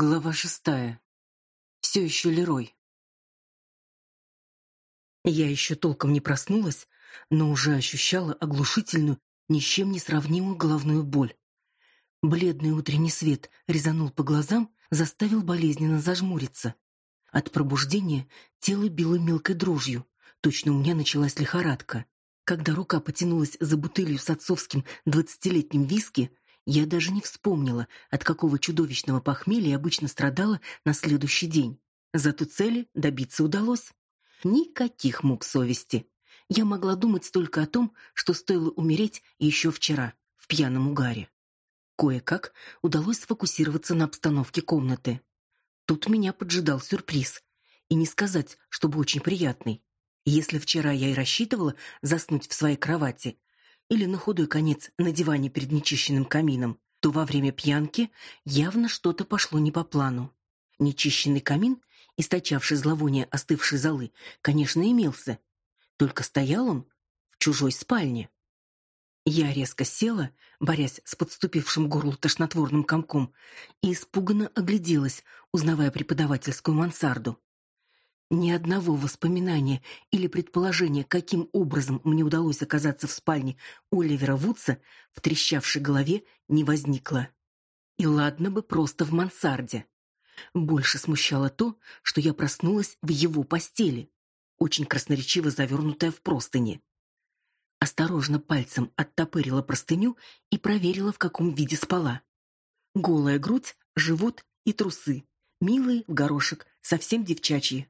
Глава шестая. Все еще Лерой. Я еще толком не проснулась, но уже ощущала оглушительную, ни с чем не сравнимую головную боль. Бледный утренний свет резанул по глазам, заставил болезненно зажмуриться. От пробуждения тело било мелкой дрожью, точно у меня началась лихорадка. Когда рука потянулась за бутылью с отцовским двадцатилетним виски, я даже не вспомнила, от какого чудовищного похмелья обычно страдала на следующий день. Зато цели добиться удалось. Никаких мук совести. Я могла думать только о том, что стоило умереть еще вчера, в пьяном угаре. Кое-как удалось сфокусироваться на обстановке комнаты. Тут меня поджидал сюрприз. И не сказать, чтобы очень приятный. Если вчера я и рассчитывала заснуть в своей кровати, или на худой конец на диване перед нечищенным камином, то во время пьянки явно что-то пошло не по плану. Нечищенный камин, источавший зловоние остывшей золы, конечно, имелся, только стоял он в чужой спальне. Я резко села, борясь с подступившим горлу тошнотворным комком, и испуганно огляделась, узнавая преподавательскую мансарду. Ни одного воспоминания или предположения, каким образом мне удалось оказаться в спальне Оливера Вудса, в трещавшей голове не возникло. И ладно бы просто в мансарде. Больше смущало то, что я проснулась в его постели, очень красноречиво завернутая в простыни. Осторожно пальцем оттопырила простыню и проверила, в каком виде спала. Голая грудь, живот и трусы, милые в горошек, совсем девчачьи.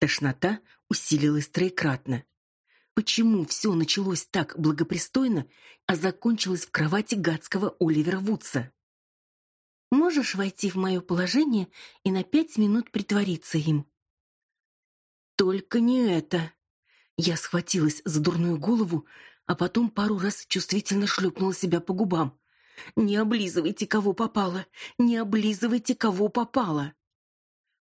Тошнота усилилась троекратно. Почему все началось так благопристойно, а закончилось в кровати гадского Оливера Вудса? Можешь войти в мое положение и на пять минут притвориться им. Только не это. Я схватилась за дурную голову, а потом пару раз чувствительно шлепнула себя по губам. Не облизывайте кого попало, не облизывайте кого попало.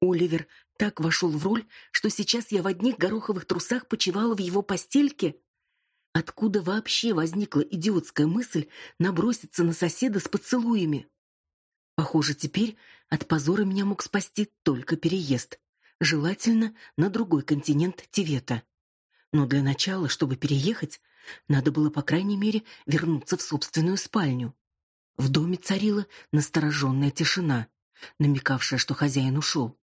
Оливер так вошел в роль, что сейчас я в одних гороховых трусах почивала в его постельке. Откуда вообще возникла идиотская мысль наброситься на соседа с поцелуями? Похоже, теперь от позора меня мог спасти только переезд, желательно на другой континент Тивета. Но для начала, чтобы переехать, надо было по крайней мере вернуться в собственную спальню. В доме царила настороженная тишина, намекавшая, что хозяин ушел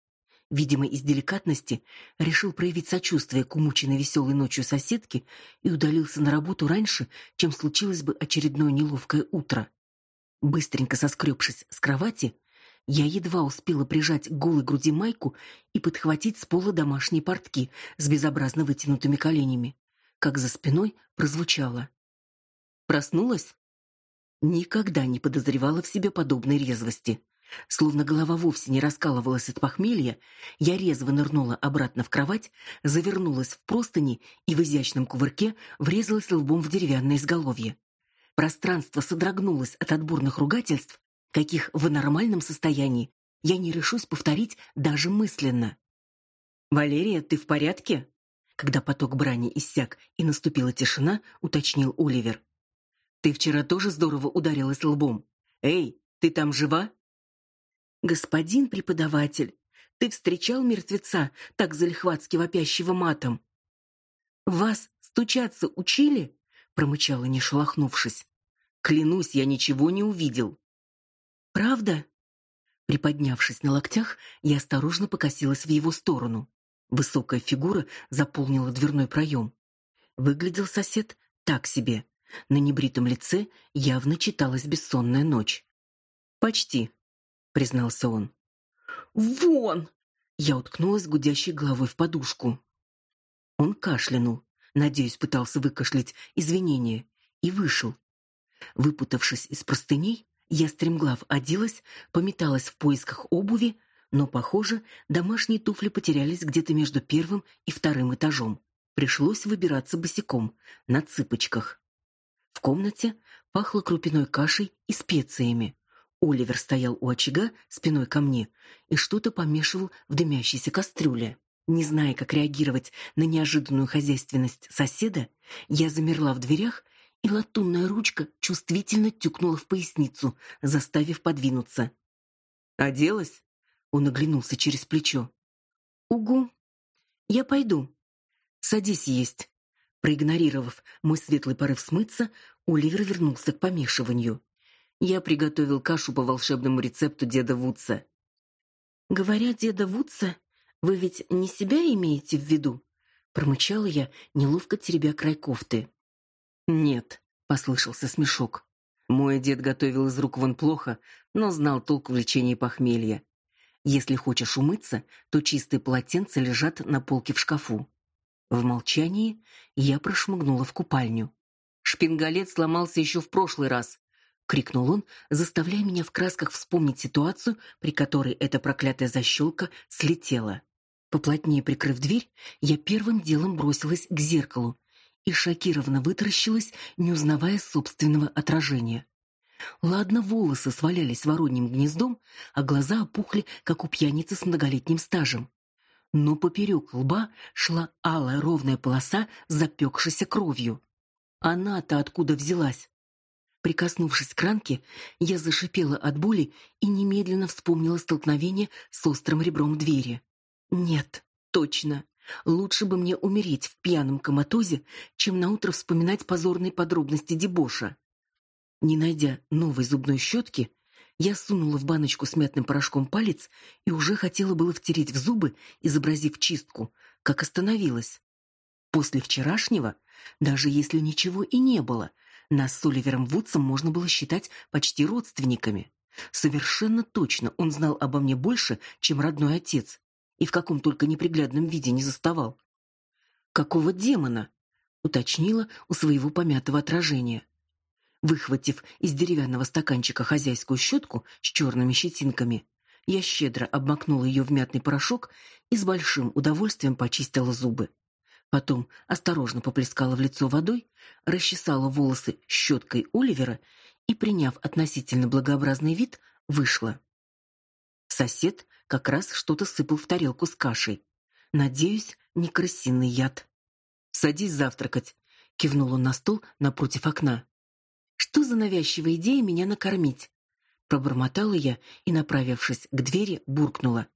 видимо, из деликатности, решил проявить сочувствие к умученной веселой ночью соседке и удалился на работу раньше, чем случилось бы очередное неловкое утро. Быстренько соскребшись с кровати, я едва успела прижать к голой груди майку и подхватить с пола домашние портки с безобразно вытянутыми коленями, как за спиной прозвучало. Проснулась? Никогда не подозревала в себе подобной резвости. Словно голова вовсе не раскалывалась от похмелья, я резво нырнула обратно в кровать, завернулась в простыни и в изящном кувырке врезалась лбом в деревянное изголовье. Пространство содрогнулось от отборных ругательств, каких в нормальном состоянии я не решусь повторить даже мысленно. «Валерия, ты в порядке?» Когда поток брани иссяк и наступила тишина, уточнил Оливер. «Ты вчера тоже здорово ударилась лбом. Эй, ты там жива?» Господин преподаватель, ты встречал мертвеца, так залихватски вопящего матом? Вас стучаться учили? промычала, не шелохнувшись. Клянусь, я ничего не увидел. Правда? Приподнявшись на локтях, я осторожно покосилась в его сторону. Высокая фигура заполнила дверной проем. Выглядел сосед так себе. На небритом лице явно читалась бессонная ночь. Почти, признался он. Вон! Я уткнулась гудящей головой в подушку. Он кашлянул, надеюсь, пытался выкашлять извинения, и вышел. Выпутавшись из простыней, я стремглав оделась, пометалась в поисках обуви, но, похоже, домашние туфли потерялись где-то между первым и вторым этажом. Пришлось выбираться босиком, на цыпочках. В комнате пахло крупяной кашей и специями. Оливер стоял у очага спиной ко мне и что-то помешивал в дымящейся кастрюле. Не зная, как реагировать на неожиданную хозяйственность соседа, я замерла в дверях, и латунная ручка чувствительно тюкнула в поясницу, заставив подвинуться. «Оделась?» Он оглянулся через плечо. Угу. Я пойду. Садись есть. Проигнорировав мой светлый порыв смыться, Оливер вернулся к помешиванию. Я приготовил кашу по волшебному рецепту деда Вудса. Говоря деда Вудса, вы ведь не себя имеете в виду? промычала я, неловко теребя край кофты. Нет, послышался смешок. Мой дед готовил из рук вон плохо, но знал толк в лечении похмелья. Если хочешь умыться, то чистые полотенца лежат на полке в шкафу. В молчании я прошмыгнула в купальню. Шпингалет сломался еще в прошлый раз, крикнул он, заставляя меня в красках вспомнить ситуацию, при которой эта проклятая защелка слетела. Поплотнее прикрыв дверь, я первым делом бросилась к зеркалу и шокированно вытаращилась, не узнавая собственного отражения. Ладно, волосы свалялись вороньим гнездом, а глаза опухли, как у пьяницы с многолетним стажем. Но поперек лба шла алая ровная полоса запекшейся кровью. Она-то откуда взялась? Прикоснувшись к ранке, я зашипела от боли и немедленно вспомнила столкновение с острым ребром двери. Нет, точно. Лучше бы мне умереть в пьяном коматозе, чем наутро вспоминать позорные подробности дебоша. Не найдя новой зубной щетки, я сунула в баночку с мятным порошком палец и уже хотела было втереть в зубы, изобразив чистку, как остановилась. После вчерашнего, даже если ничего и не было, нас с Оливером Вудсом можно было считать почти родственниками. Совершенно точно он знал обо мне больше, чем родной отец, и в каком только неприглядном виде не заставал. Какого демона? уточнила у своего помятого отражения. Выхватив из деревянного стаканчика хозяйскую щетку с черными щетинками, я щедро обмакнула ее в мятный порошок и с большим удовольствием почистила зубы. Потом осторожно поплескала в лицо водой, расчесала волосы щеткой Оливера и, приняв относительно благообразный вид, вышла. Сосед как раз что-то сыпал в тарелку с кашей. Надеюсь, не крысиный яд. Садись завтракать, кивнул он на стол напротив окна. Что за навязчивая идея меня накормить? пробормотала я и, направившись к двери, буркнула: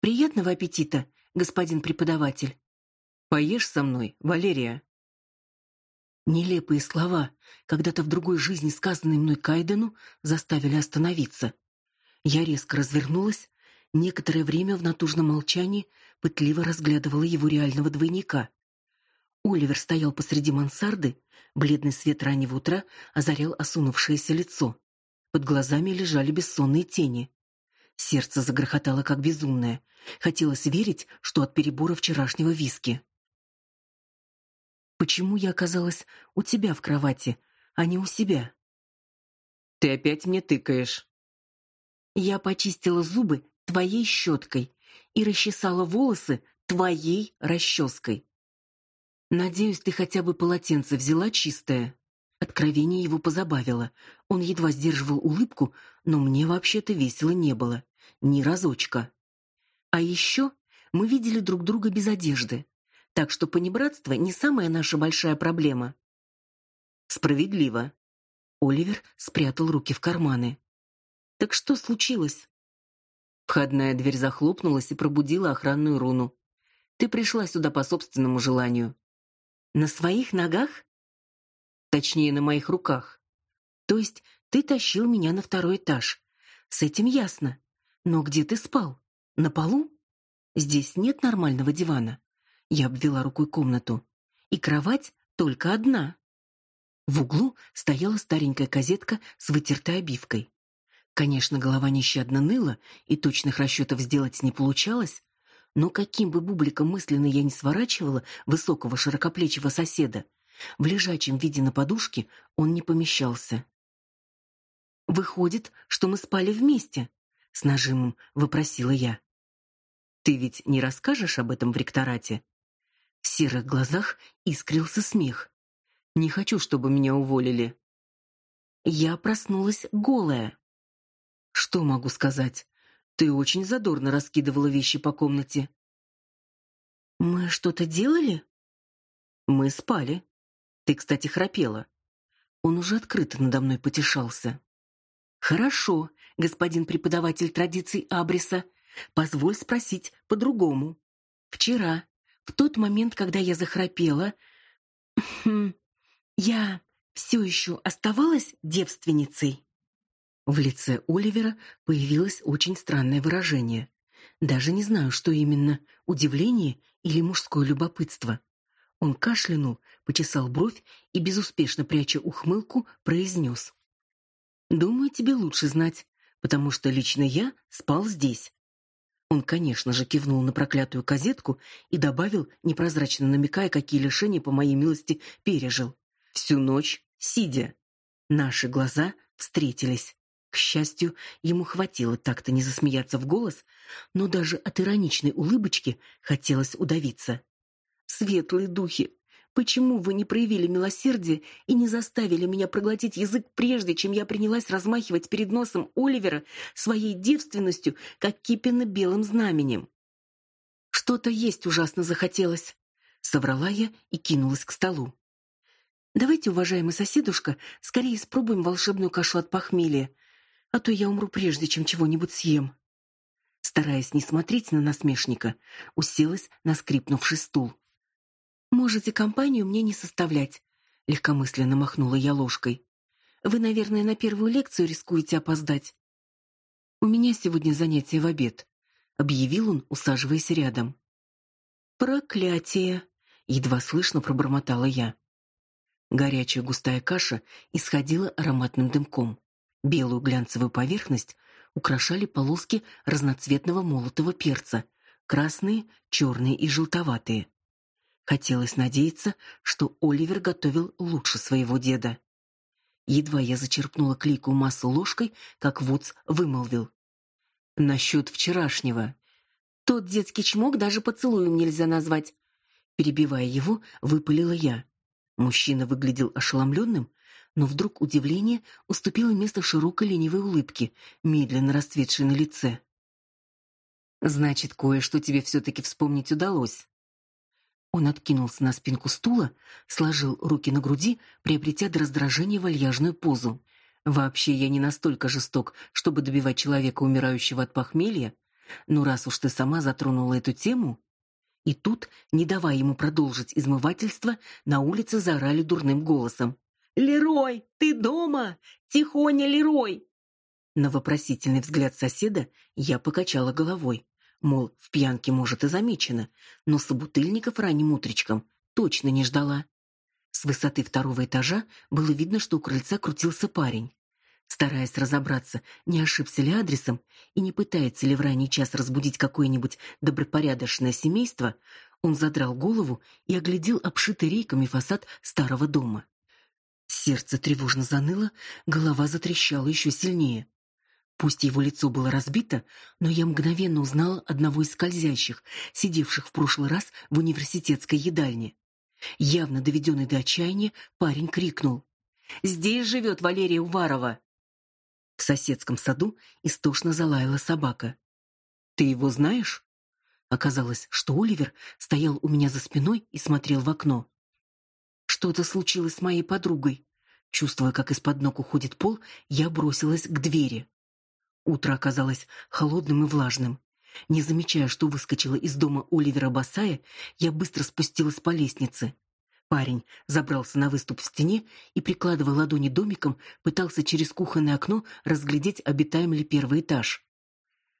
"Приятного аппетита, господин преподаватель". Поешь со мной, Валерия. Нелепые слова, когда-то в другой жизни сказанные мной Кайдену, заставили остановиться. Я резко развернулась, некоторое время в натужном молчании пытливо разглядывала его реального двойника. Оливер стоял посреди мансарды, бледный свет раннего утра озарял осунувшееся лицо. Под глазами лежали бессонные тени. Сердце загрохотало как безумное. Хотелось верить, что от перебора вчерашнего виски. Почему я оказалась у тебя в кровати, а не у себя? Ты опять мне тыкаешь. Я почистила зубы твоей щеткой и расчесала волосы твоей расческой. Надеюсь, ты хотя бы полотенце взяла чистое. Откровение его позабавило. Он едва сдерживал улыбку, но мне вообще-то весело не было, ни разочка. А еще мы видели друг друга без одежды. Так что понебратство не самая наша большая проблема. Справедливо. Оливер спрятал руки в карманы. Так что случилось? Входная дверь захлопнулась и пробудила охранную руну. Ты пришла сюда по собственному желанию. На своих ногах? Точнее, на моих руках. То есть ты тащил меня на второй этаж. С этим ясно. Но где ты спал? На полу? Здесь нет нормального дивана. Я обвела рукой комнату. И кровать только одна. В углу стояла старенькая козетка с вытертой обивкой. Конечно, голова нещадно ныла, и точных расчетов сделать не получалось, но каким бы бубликом мысленно я не сворачивала высокого широкоплечего соседа, в лежачем виде на подушке он не помещался. Выходит, что мы спали вместе, с нажимом вопросила я. Ты ведь не расскажешь об этом в ректорате? В серых глазах искрился смех. Не хочу, чтобы меня уволили. Я проснулась голая. Что могу сказать? Ты очень задорно раскидывала вещи по комнате. Мы что-то делали? Мы спали. Ты, кстати, храпела. Он уже открыто надо мной потешался. Хорошо, господин преподаватель традиций Абриса, Позволь спросить по-другому. Вчера, в тот момент, когда я захрапела, хм, я все еще оставалась девственницей. В лице Оливера появилось очень странное выражение. Даже не знаю, что именно удивление или мужское любопытство. Он кашлянул, почесал бровь и безуспешно пряча ухмылку, произнес. Думаю, тебе лучше знать, потому что лично я спал здесь. Он, конечно же, кивнул на проклятую козетку и добавил, непрозрачно намекая, какие лишения по моей милости пережил. Всю ночь сидя. Наши глаза встретились. К счастью, ему хватило так-то не засмеяться в голос, но даже от ироничной улыбочки хотелось удавиться. Светлые духи, почему вы не проявили милосердия и не заставили меня проглотить язык прежде, чем я принялась размахивать перед носом Оливера своей девственностью, как кипенно-белым знаменем? Что-то есть ужасно захотелось, соврала я и кинулась к столу. Давайте, уважаемый соседушка, скорее испробуем волшебную кашу от похмелья, а то я умру прежде, чем чего-нибудь съем. Стараясь не смотреть на насмешника, уселась на скрипнувший стул. Можете компанию мне не составлять, легкомысленно махнула я ложкой. Вы, наверное, на первую лекцию рискуете опоздать. У меня сегодня занятие в обед, объявил он, усаживаясь рядом. Проклятие, едва слышно пробормотала я. Горячая густая каша исходила ароматным дымком. Белую глянцевую поверхность украшали полоски разноцветного молотого перца: красные, черные и желтоватые. Хотелось надеяться, что Оливер готовил лучше своего деда. Едва я зачерпнула клейкую массу ложкой, как Вудс вымолвил: "Насчет вчерашнего. Тот детский чмок даже поцелуем нельзя назвать". Перебивая его, выпалила я. Мужчина выглядел ошеломленным, но вдруг удивление уступило место широкой ленивой улыбке, медленно расцветшей на лице. Значит, кое-что тебе все таки вспомнить удалось. Он откинулся на спинку стула, сложил руки на груди, приобретя до раздражения вальяжную позу. Вообще я не настолько жесток, чтобы добивать человека, умирающего от похмелья, но раз уж ты сама затронула эту тему, и тут, не давая ему продолжить измывательство, на улице заорали дурным голосом: "Лерой, ты дома? Тихоня, Лерой!" На вопросительный взгляд соседа я покачала головой. Мол, в пьянке, может, и замечено, но собутыльников ранним утречком точно не ждала. С высоты второго этажа было видно, что у крыльца крутился парень. Стараясь разобраться, не ошибся ли адресом и не пытается ли в ранний час разбудить какое-нибудь добропорядочное семейство, он задрал голову и оглядел обшитый рейками фасад старого дома. Сердце тревожно заныло, голова затрещала еще сильнее. Пусть его лицо было разбито, но я мгновенно узнала одного из скользящих, сидевших в прошлый раз в университетской едальне. Явно доведенный до отчаяния, парень крикнул: "Здесь живет Валерия Уварова!" В соседском саду истошно залаяла собака. "Ты его знаешь?" Оказалось, что Оливер стоял у меня за спиной и смотрел в окно. Что-то случилось с моей подругой. Чувствуя, как из-под ног уходит пол, я бросилась к двери. Утро оказалось холодным и влажным. Не замечая, что выскочила из дома Оливера босая, я быстро спустилась по лестнице. Парень забрался на выступ в стене и, прикладывая ладони домиком, пытался через кухонное окно разглядеть, обитаем ли первый этаж.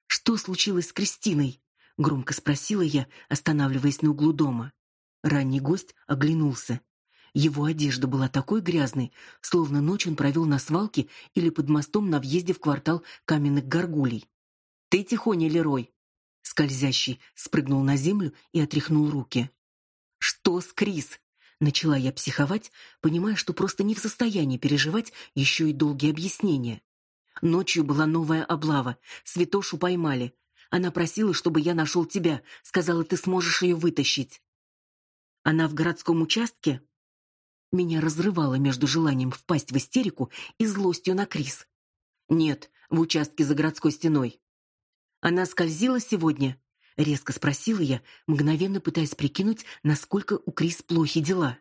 «Что случилось с Кристиной?» — громко спросила я, останавливаясь на углу дома. Ранний гость оглянулся. Его одежда была такой грязной, словно ночь он провел на свалке или под мостом на въезде в квартал каменных горгулей. «Ты тихоня, Лерой!» Скользящий спрыгнул на землю и отряхнул руки. «Что с Крис?» Начала я психовать, понимая, что просто не в состоянии переживать еще и долгие объяснения. Ночью была новая облава. Святошу поймали. Она просила, чтобы я нашел тебя, сказала, ты сможешь ее вытащить. Она в городском участке? Меня разрывало между желанием впасть в истерику и злостью на Крис. Нет, в участке за городской стеной. Она скользила сегодня, резко спросила я, мгновенно пытаясь прикинуть, насколько у Крис плохи дела.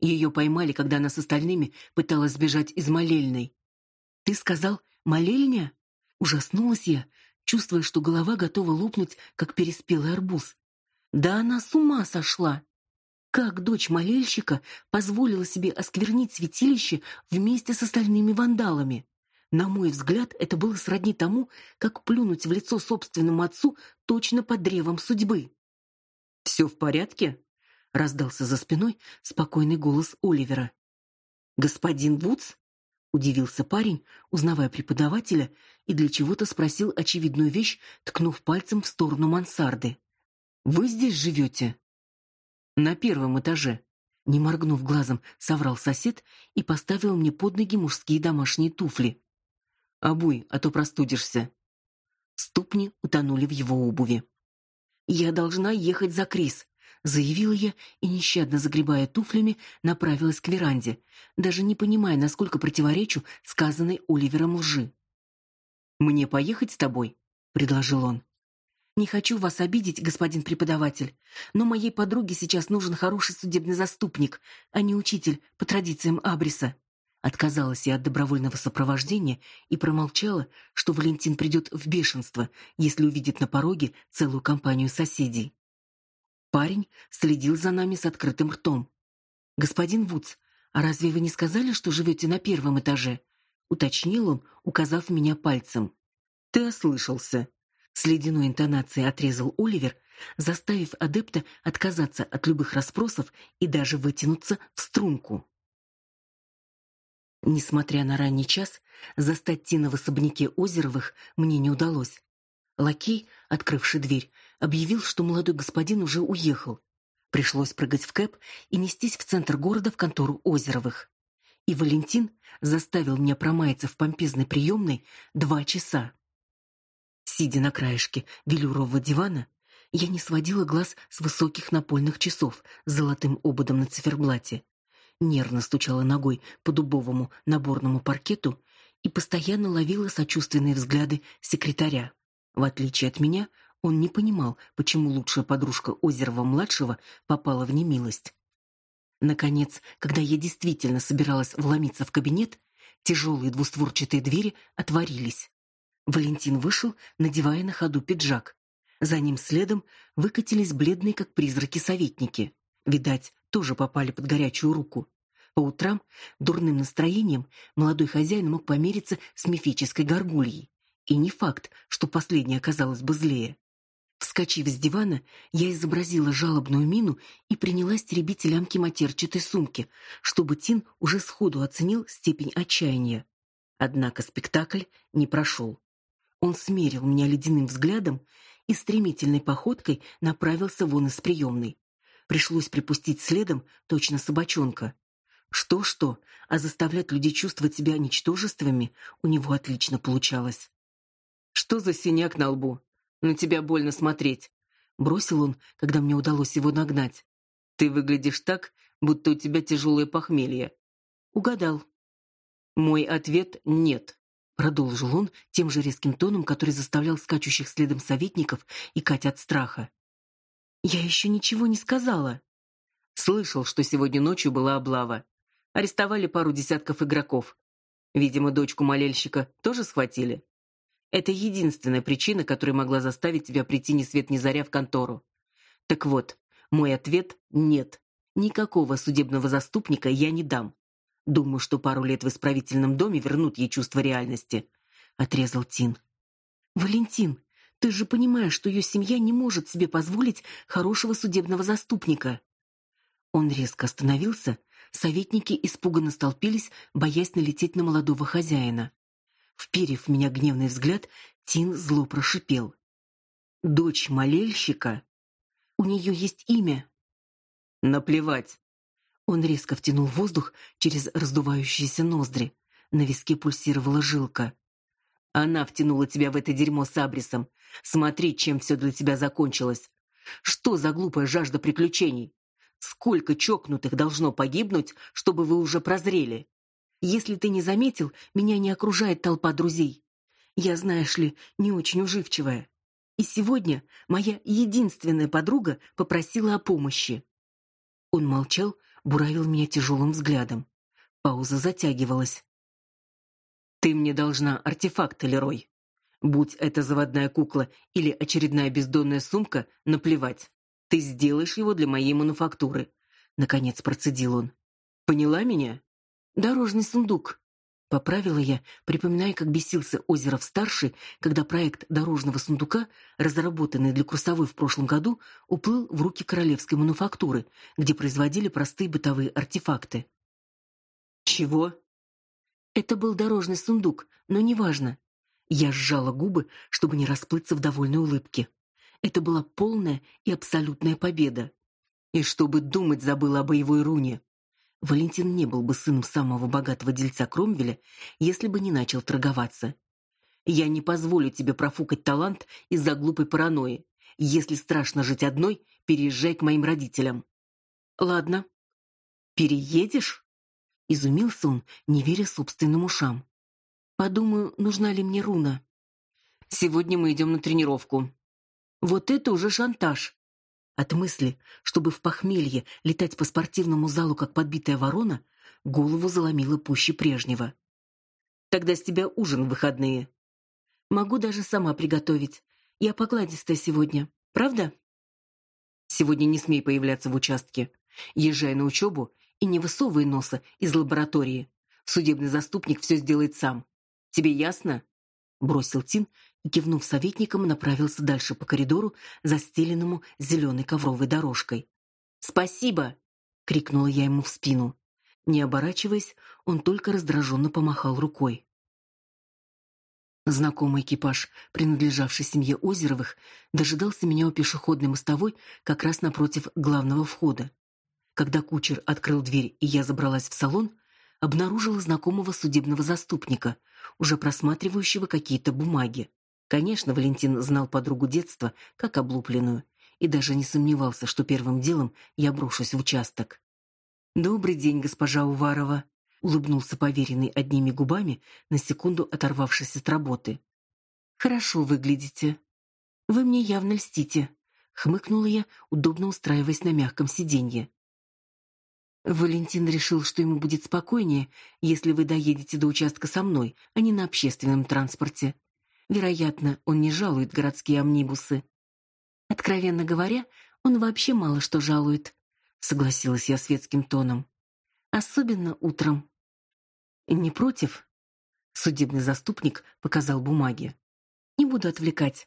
Ее поймали, когда она с остальными пыталась сбежать из молельной. Ты сказал, молельня? Ужаснулась я, чувствуя, что голова готова лопнуть, как переспелый арбуз. Да она с ума сошла. Как дочь молельщика позволила себе осквернить святилище вместе с остальными вандалами? На мой взгляд, это было сродни тому, как плюнуть в лицо собственному отцу точно под древом судьбы. «Все в порядке?» — раздался за спиной спокойный голос Оливера. «Господин Вудс?» — удивился парень, узнавая преподавателя, и для чего-то спросил очевидную вещь, ткнув пальцем в сторону мансарды. «Вы здесь живете?» На первом этаже. Не моргнув глазом, соврал сосед и поставил мне под ноги мужские домашние туфли. Обуй, а то простудишься. Ступни утонули в его обуви. Я должна ехать за Крис, заявила я и нещадно загребая туфлями, направилась к веранде, даже не понимая, насколько противоречу сказанной Оливером лжи. Мне поехать с тобой, предложил он. Не хочу вас обидеть, господин преподаватель, но моей подруге сейчас нужен хороший судебный заступник, а не учитель по традициям Абриса. Отказалась я от добровольного сопровождения и промолчала, что Валентин придет в бешенство, если увидит на пороге целую компанию соседей. Парень следил за нами с открытым ртом. Господин Вудс, а разве вы не сказали, что живете на первом этаже? уточнил он, указав меня пальцем. Ты ослышался, с ледяной интонацией отрезал Оливер, заставив адепта отказаться от любых расспросов и даже вытянуться в струнку. Несмотря на ранний час, застать Тина в особняке Озеровых мне не удалось. Лакей, открывший дверь, объявил, что молодой господин уже уехал. Пришлось прыгать в кэп и нестись в центр города в контору Озеровых. И Валентин заставил меня промаяться в помпезной приемной два часа. Сидя на краешке велюрового дивана, я не сводила глаз с высоких напольных часов с золотым ободом на циферблате, нервно стучала ногой по дубовому наборному паркету и постоянно ловила сочувственные взгляды секретаря. В отличие от меня, он не понимал, почему лучшая подружка Озерова-младшего попала в немилость. Наконец, когда я действительно собиралась вломиться в кабинет, тяжелые двустворчатые двери отворились. Валентин вышел, надевая на ходу пиджак. За ним следом выкатились бледные, как призраки, советники. Видать, тоже попали под горячую руку. По утрам дурным настроением молодой хозяин мог помериться с мифической горгульей. И не факт, что последняя оказалась бы злее. Вскочив с дивана, я изобразила жалобную мину и принялась теребить лямки матерчатой сумки, чтобы Тин уже сходу оценил степень отчаяния. Однако спектакль не прошел. Он смерил меня ледяным взглядом и стремительной походкой направился вон из приемной. Пришлось припустить следом, точно собачонка. Что-что, а заставлять людей чувствовать себя ничтожествами у него отлично получалось. «Что за синяк на лбу? На тебя больно смотреть», — бросил он, когда мне удалось его нагнать. «Ты выглядишь так, будто у тебя тяжелое похмелье». «Угадал». Мой ответ — нет продолжил он тем же резким тоном, который заставлял скачущих следом советников икать от страха. Я еще ничего не сказала. Слышал, что сегодня ночью была облава. Арестовали пару десятков игроков. Видимо, дочку молельщика тоже схватили. Это единственная причина, которая могла заставить тебя прийти ни свет ни заря в контору. Так вот, мой ответ нет. Никакого судебного заступника я не дам. Думаю, что пару лет в исправительном доме вернут ей чувство реальности, отрезал Тин. Валентин, ты же понимаешь, что ее семья не может себе позволить хорошего судебного заступника. Он резко остановился, советники испуганно столпились, боясь налететь на молодого хозяина. Вперев в меня гневный взгляд, Тин зло прошипел: "Дочь молельщика? У нее есть имя?" "Наплевать. Он резко втянул воздух через раздувающиеся ноздри. На виске пульсировала жилка. Она втянула тебя в это дерьмо с Абрисом. Смотри, чем все для тебя закончилось. Что за глупая жажда приключений? Сколько чокнутых должно погибнуть, чтобы вы уже прозрели? Если ты не заметил, меня не окружает толпа друзей. Я, знаешь ли, не очень уживчивая. И сегодня моя единственная подруга попросила о помощи. Он молчал, буравил меня тяжелым взглядом. Пауза затягивалась. Ты мне должна артефакт, Лерой. Будь это заводная кукла или очередная бездонная сумка, наплевать. Ты сделаешь его для моей мануфактуры, наконец процедил он. Поняла меня? Дорожный сундук, поправила я, припоминая, как бесился Озеров-старший, когда проект дорожного сундука, разработанный для курсовой в прошлом году, уплыл в руки королевской мануфактуры, где производили простые бытовые артефакты. Чего? Это был дорожный сундук, но неважно. Я сжала губы, чтобы не расплыться в довольной улыбке. Это была полная и абсолютная победа. И чтобы думать забыла о боевой руне. Валентин не был бы сыном самого богатого дельца Кромвеля, если бы не начал торговаться. Я не позволю тебе профукать талант из-за глупой паранойи. Если страшно жить одной, переезжай к моим родителям. Ладно. Переедешь? изумился он, не веря собственным ушам. Подумаю, нужна ли мне руна. Сегодня мы идем на тренировку. Вот это уже шантаж. От мысли, чтобы в похмелье летать по спортивному залу как подбитая ворона, голову заломило пуще прежнего. Тогда с тебя ужин в выходные. Могу даже сама приготовить. Я покладистая сегодня. Правда? Сегодня не смей появляться в участке. Езжай на учебу и не высовывай носа из лаборатории. Судебный заступник все сделает сам. Тебе ясно? бросил Тин кивнув советникам, направился дальше по коридору, застеленному зеленой ковровой дорожкой. "Спасибо", крикнула я ему в спину. Не оборачиваясь, он только раздраженно помахал рукой. Знакомый экипаж, принадлежавший семье Озеровых, дожидался меня у пешеходной мостовой как раз напротив главного входа. Когда кучер открыл дверь и я забралась в салон, обнаружила знакомого судебного заступника, уже просматривающего какие-то бумаги. Конечно, Валентин знал подругу детства как облупленную и даже не сомневался, что первым делом я брошусь в участок. Добрый день, госпожа Уварова, улыбнулся поверенный одними губами, на секунду оторвавшись от работы. Хорошо выглядите. Вы мне явно льстите, хмыкнула я, удобно устраиваясь на мягком сиденье. Валентин решил, что ему будет спокойнее, если вы доедете до участка со мной, а не на общественном транспорте. Вероятно, он не жалует городские амнибусы. Откровенно говоря, он вообще мало что жалует, согласилась я светским тоном. Особенно утром. Не против? Судебный заступник показал бумаги. Не буду отвлекать.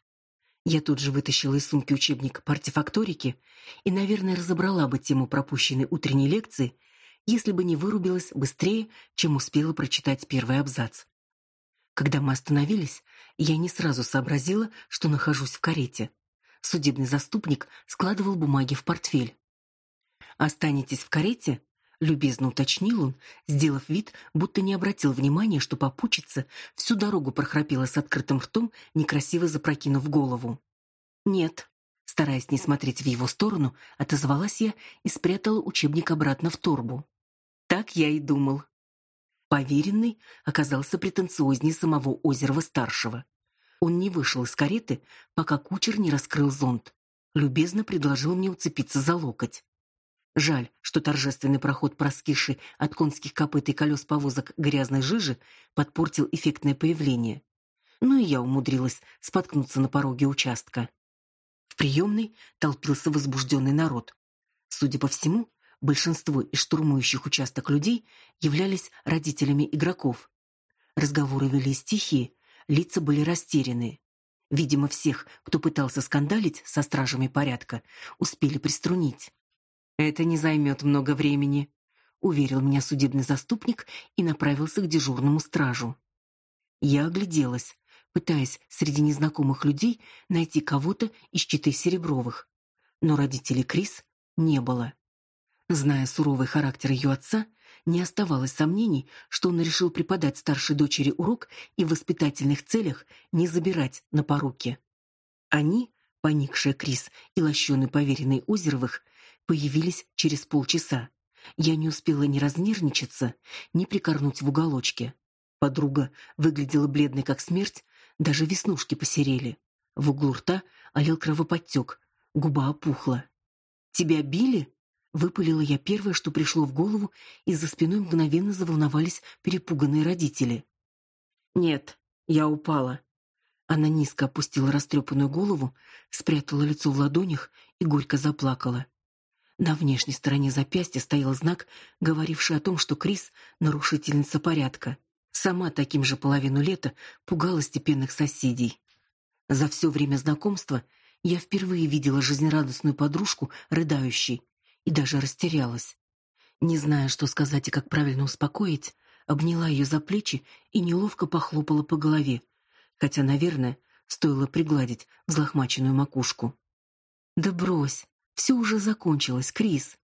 Я тут же вытащила из сумки учебник по артефакторике и, наверное, разобрала бы тему пропущенной утренней лекции, если бы не вырубилась быстрее, чем успела прочитать первый абзац. Когда мы остановились, я не сразу сообразила, что нахожусь в карете. Судебный заступник складывал бумаги в портфель. Останетесь в карете? любезно уточнил он, сделав вид, будто не обратил внимания, что попутчица всю дорогу прохрапела с открытым ртом, некрасиво запрокинув голову. Нет, стараясь не смотреть в его сторону, отозвалась я и спрятала учебник обратно в торбу. Так я и думал. Поверенный оказался претенциознее самого Озерова старшего. Он не вышел из кареты, пока кучер не раскрыл зонт. Любезно предложил мне уцепиться за локоть. Жаль, что торжественный проход проскисший от конских копыт и колес повозок грязной жижи подпортил эффектное появление. Ну и я умудрилась споткнуться на пороге участка. В приемной толпился возбужденный народ. Судя по всему, большинство из штурмующих участок людей являлись родителями игроков. Разговоры велись тихие, лица были растерянные. Видимо, всех, кто пытался скандалить со стражами порядка, успели приструнить. Это не займет много времени, уверил меня судебный заступник и направился к дежурному стражу. Я огляделась, пытаясь среди незнакомых людей найти кого-то из четы Серебровых, но родителей Крис не было. Зная суровый характер ее отца, не оставалось сомнений, что он решил преподать старшей дочери урок и в воспитательных целях не забирать на поруки. Они, поникшая Крис и лощеный поверенный Озеровых, появились через полчаса. Я не успела ни разнервничаться, ни прикорнуть в уголочке. Подруга выглядела бледной как смерть, даже веснушки посерели. В углу рта олел кровоподтек, губа опухла. Тебя били? Выпалила я первое, что пришло в голову, и за спиной мгновенно заволновались перепуганные родители. Нет, я упала. Она низко опустила растрепанную голову, спрятала лицо в ладонях и горько заплакала. На внешней стороне запястья стоял знак, говоривший о том, что Крис нарушительница порядка. Сама таким же половину лета пугала степенных соседей. За все время знакомства я впервые видела жизнерадостную подружку рыдающей и даже растерялась. Не зная, что сказать и как правильно успокоить, обняла ее за плечи и неловко похлопала по голове, хотя, наверное, стоило пригладить взлохмаченную макушку. Да брось, все уже закончилось, Крис.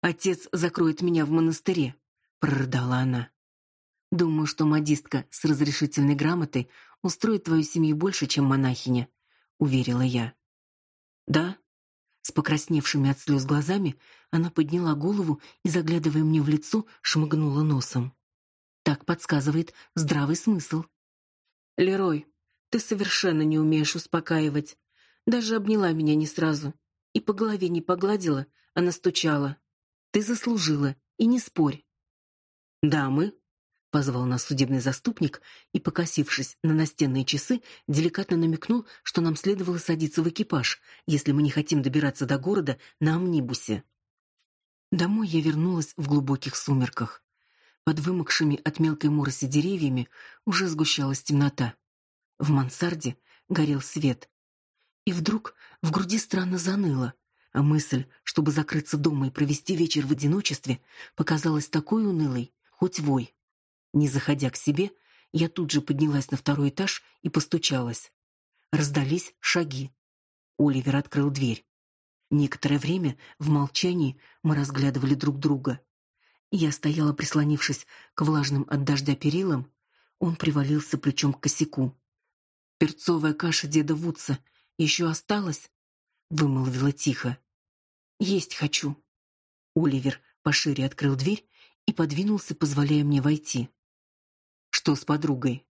Отец закроет меня в монастыре, прорыдала она. Думаю, что модистка с разрешительной грамотой устроит твою семью больше, чем монахиня, уверила я. Да? С покрасневшими от слез глазами она подняла голову и, заглядывая мне в лицо, шмыгнула носом. Так подсказывает здравый смысл. Лерой, ты совершенно не умеешь успокаивать. Даже обняла меня не сразу и по голове не погладила, а настучала. Ты заслужила, и не спорь. Дамы, позвал нас судебный заступник и, покосившись на настенные часы, деликатно намекнул, что нам следовало садиться в экипаж, если мы не хотим добираться до города на амнибусе. Домой я вернулась в глубоких сумерках. Под вымокшими от мелкой мороси деревьями уже сгущалась темнота. В мансарде горел свет. И вдруг в груди странно заныло, а мысль, чтобы закрыться дома и провести вечер в одиночестве, показалась такой унылой, хоть вой. Не заходя к себе, я тут же поднялась на второй этаж и постучалась. Раздались шаги. Оливер открыл дверь. Некоторое время в молчании мы разглядывали друг друга. Я стояла, прислонившись к влажным от дождя перилам, он привалился плечом к косяку. Перцовая каша деда Вудса еще осталась, вымолвила тихо. Есть хочу. Оливер пошире открыл дверь и подвинулся, позволяя мне войти. Что с подругой?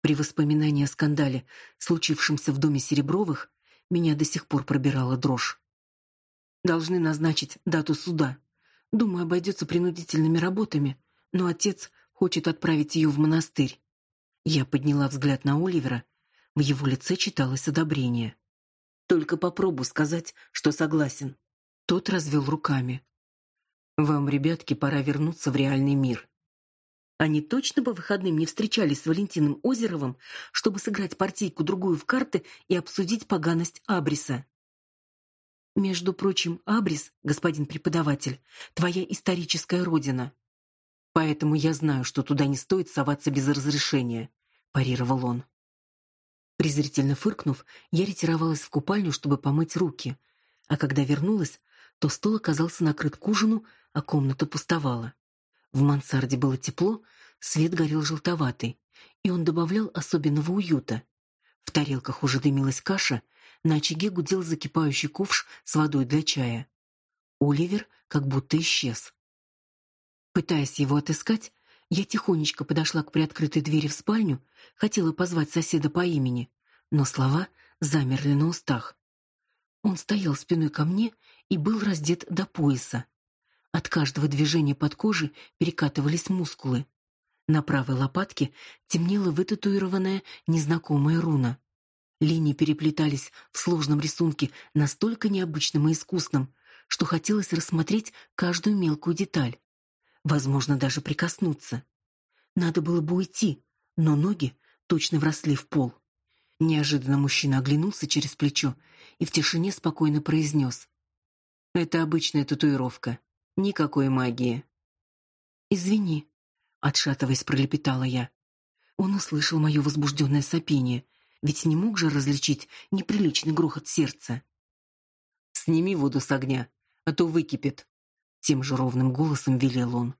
При воспоминании о скандале, случившемся в доме Серебровых, меня до сих пор пробирала дрожь. Должны назначить дату суда. Думаю, обойдется принудительными работами, но отец хочет отправить ее в монастырь. Я подняла взгляд на Оливера, в его лице читалось одобрение. Только попробуй сказать, что согласен. Тот развел руками. Вам, ребятки, пора вернуться в реальный мир. Они точно по выходным не встречались с Валентином Озеровым, чтобы сыграть партийку другую в карты и обсудить поганость Абриса. Между прочим, Абрис, господин преподаватель, твоя историческая родина. Поэтому я знаю, что туда не стоит соваться без разрешения, парировал он. Презрительно фыркнув, я ретировалась в купальню, чтобы помыть руки, а когда вернулась, то стол оказался накрыт к ужину, а комната пустовала. В мансарде было тепло, свет горел желтоватый, и он добавлял особенного уюта. В тарелках уже дымилась каша, на очаге гудел закипающий ковш с водой для чая. Оливер как будто исчез. Пытаясь его отыскать, я тихонечко подошла к приоткрытой двери в спальню, хотела позвать соседа по имени, но слова замерли на устах. Он стоял спиной ко мне и был раздет до пояса. От каждого движения под кожей перекатывались мускулы. На правой лопатке темнела вытатуированная незнакомая руна. Линии переплетались в сложном рисунке настолько необычным и искусным, что хотелось рассмотреть каждую мелкую деталь, возможно, даже прикоснуться. Надо было бы уйти, но ноги точно вросли в пол. Неожиданно мужчина оглянулся через плечо и в тишине спокойно произнес. «Это обычная татуировка. Никакой магии. Извини, отшатываясь, пролепетала я. Он услышал мое возбужденное сопение, ведь не мог же различить неприличный грохот сердца. Сними воду с огня, а то выкипит, тем же ровным голосом велел он.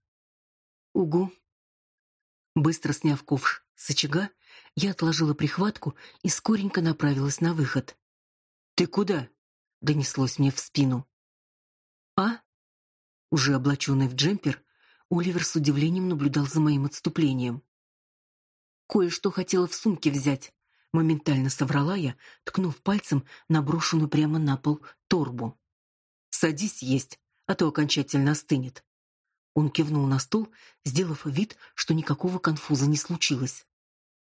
Угу. Быстро сняв ковш с очага, я отложила прихватку и скоренько направилась на выход. Ты куда? донеслось мне в спину. А? Уже облаченный в джемпер, Оливер с удивлением наблюдал за моим отступлением. Кое-что хотела в сумке взять, моментально соврала я, ткнув пальцем на брошенную прямо на пол торбу. Садись есть, а то окончательно остынет. Он кивнул на стол, сделав вид, что никакого конфуза не случилось.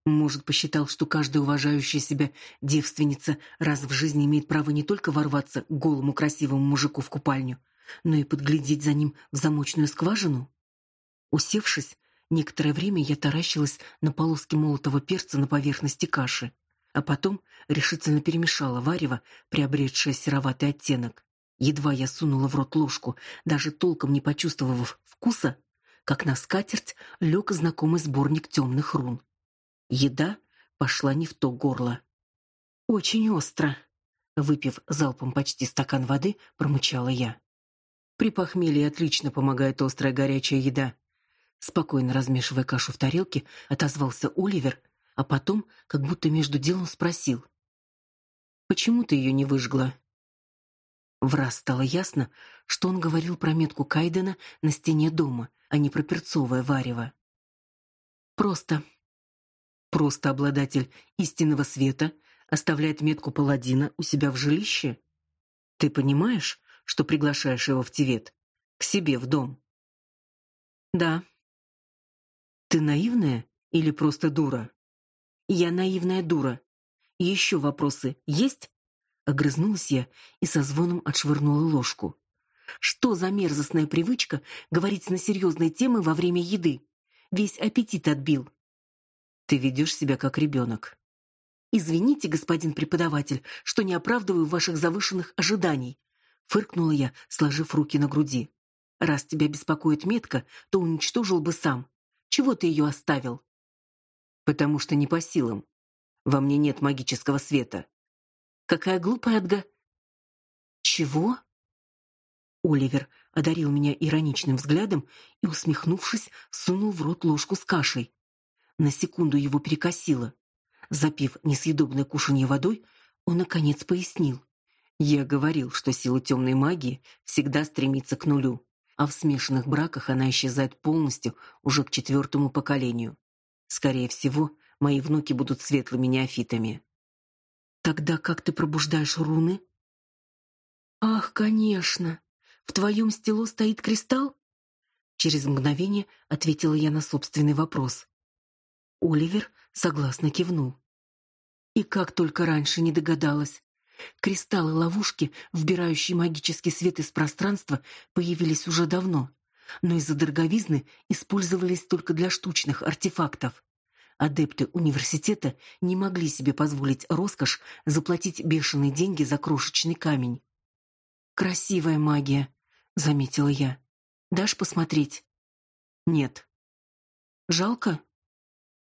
Может, посчитал, что каждая уважающая себя девственница раз в жизни имеет право не только ворваться к голому красивому мужику в купальню, но и подглядеть за ним в замочную скважину? Усевшись, некоторое время я таращилась на полоски молотого перца на поверхности каши, а потом решительно перемешала варево, приобретшее сероватый оттенок. Едва я сунула в рот ложку, даже толком не почувствовав вкуса, как на скатерть лег знакомый сборник темных рун. Еда пошла не в то горло. Очень остро, выпив залпом почти стакан воды, промычала я. При похмелье отлично помогает острая горячая еда. Спокойно размешивая кашу в тарелке, отозвался Оливер, а потом, как будто между делом спросил: "Почему ты ее не выжгла?" В раз стало ясно, что он говорил про метку Кайдена на стене дома, а не про перцовое варево. Просто Просто обладатель истинного света оставляет метку паладина у себя в жилище? Ты понимаешь, что приглашаешь его в Тивет, к себе в дом? Да. Ты наивная или просто дура? Я наивная дура. Еще вопросы есть? Огрызнулась я и со звоном отшвырнула ложку. Что за мерзостная привычка говорить на серьезные темы во время еды? Весь аппетит отбил. Ты ведешь себя как ребенок. Извините, господин преподаватель, что не оправдываю ваших завышенных ожиданий, фыркнула я, сложив руки на груди. Раз тебя беспокоит метка, то уничтожил бы сам. Чего ты ее оставил? Потому что не по силам. Во мне нет магического света. Какая глупая отга... Чего? Оливер одарил меня ироничным взглядом и, усмехнувшись, сунул в рот ложку с кашей. На секунду его перекосило. Запив несъедобное кушанье водой, он наконец пояснил: "Я говорил, что сила темной магии всегда стремится к нулю, а в смешанных браках она исчезает полностью уже к четвертому поколению. Скорее всего, мои внуки будут светлыми неофитами". Тогда как ты пробуждаешь руны? Ах, конечно. В твоем стело стоит кристалл? Через мгновение ответила я на собственный вопрос. Оливер согласно кивнул. И как только раньше не догадалась. Кристаллы-ловушки, вбирающие магический свет из пространства, появились уже давно, но из-за дороговизны использовались только для штучных артефактов. Адепты университета не могли себе позволить роскошь заплатить бешеные деньги за крошечный камень. Красивая магия, заметила я. Дашь посмотреть? Нет. Жалко?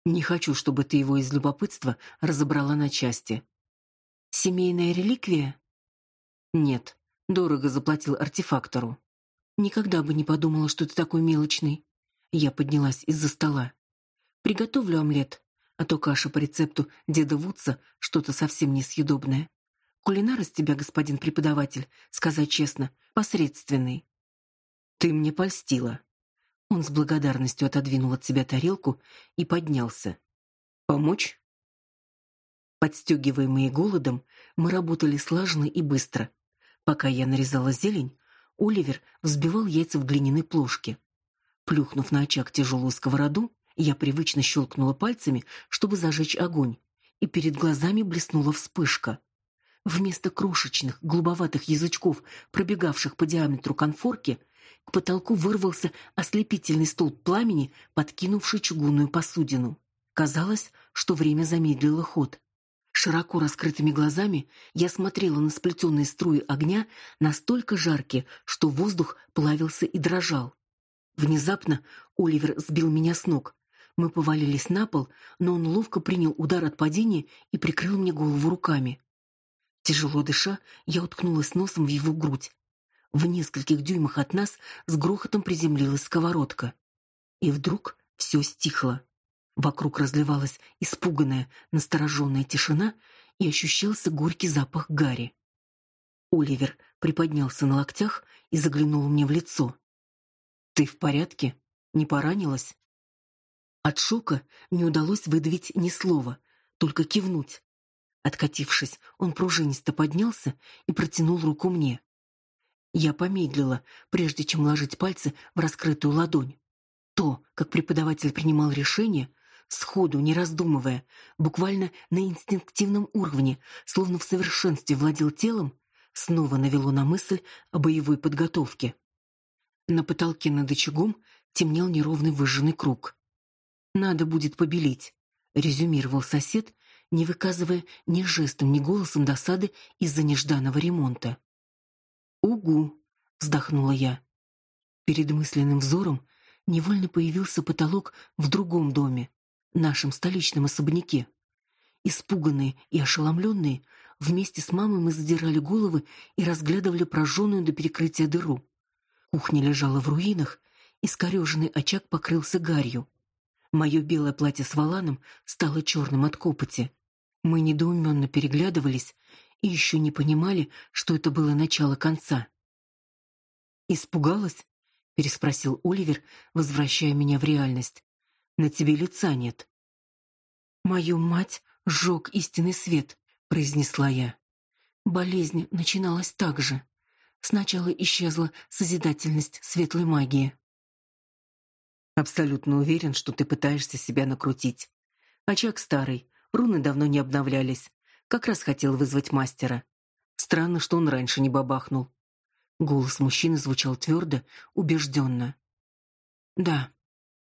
Не хочу, чтобы ты его из любопытства разобрала на части. Семейная реликвия? Нет, дорого заплатил артефактору. Никогда бы не подумала, что ты такой мелочный. Я поднялась из-за стола. Приготовлю омлет, а то каша по рецепту деда Вудса что-то совсем несъедобное. Кулинар из тебя, господин преподаватель, сказать честно, посредственный. Ты мне польстила. Он с благодарностью отодвинул от себя тарелку и поднялся. Помочь? Подстегиваемые голодом, мы работали слаженно и быстро. Пока я нарезала зелень, Оливер взбивал яйца в глиняной плошке. Плюхнув на очаг тяжелую сковороду, я привычно щелкнула пальцами, чтобы зажечь огонь, и перед глазами блеснула вспышка. Вместо крошечных, голубоватых язычков, пробегавших по диаметру конфорки, к потолку вырвался ослепительный столб пламени, подкинувший чугунную посудину. Казалось, что время замедлило ход. Широко раскрытыми глазами я смотрела на сплетенные струи огня, настолько жаркие, что воздух плавился и дрожал. Внезапно Оливер сбил меня с ног. Мы повалились на пол, но он ловко принял удар от падения и прикрыл мне голову руками. Тяжело дыша, я уткнулась носом в его грудь. В нескольких дюймах от нас с грохотом приземлилась сковородка. И вдруг все стихло. Вокруг разливалась испуганная, настороженная тишина, и ощущался горький запах гари. Оливер приподнялся на локтях и заглянул мне в лицо. Ты в порядке? Не поранилась? От шока не удалось выдавить ни слова, только кивнуть. Откатившись, он пружинисто поднялся и протянул руку мне. Я помедлила, прежде чем ложить пальцы в раскрытую ладонь. То, как преподаватель принимал решение, сходу, не раздумывая, буквально на инстинктивном уровне, словно в совершенстве владел телом, снова навело на мысль о боевой подготовке. На потолке над очагом темнел неровный выжженный круг. Надо будет побелить, резюмировал сосед, не выказывая ни жестом, ни голосом досады из-за нежданного ремонта. Угу, вздохнула я. Перед мысленным взором невольно появился потолок в другом доме, нашем столичном особняке. Испуганные и ошеломленные, вместе с мамой мы задирали головы и разглядывали прожженную до перекрытия дыру. Кухня лежала в руинах, искореженный очаг покрылся гарью. Мое белое платье с воланом стало черным от копоти. Мы недоуменно переглядывались и еще не понимали, что это было начало конца. Испугалась? переспросил Оливер, возвращая меня в реальность. На тебе лица нет. Мою мать сжег истинный свет, произнесла я. Болезнь начиналась так же. Сначала исчезла созидательность светлой магии. Абсолютно уверен, что ты пытаешься себя накрутить. Очаг старый, руны давно не обновлялись. Как раз хотел вызвать мастера. Странно, что он раньше не бабахнул. Голос мужчины звучал твердо, убежденно. Да.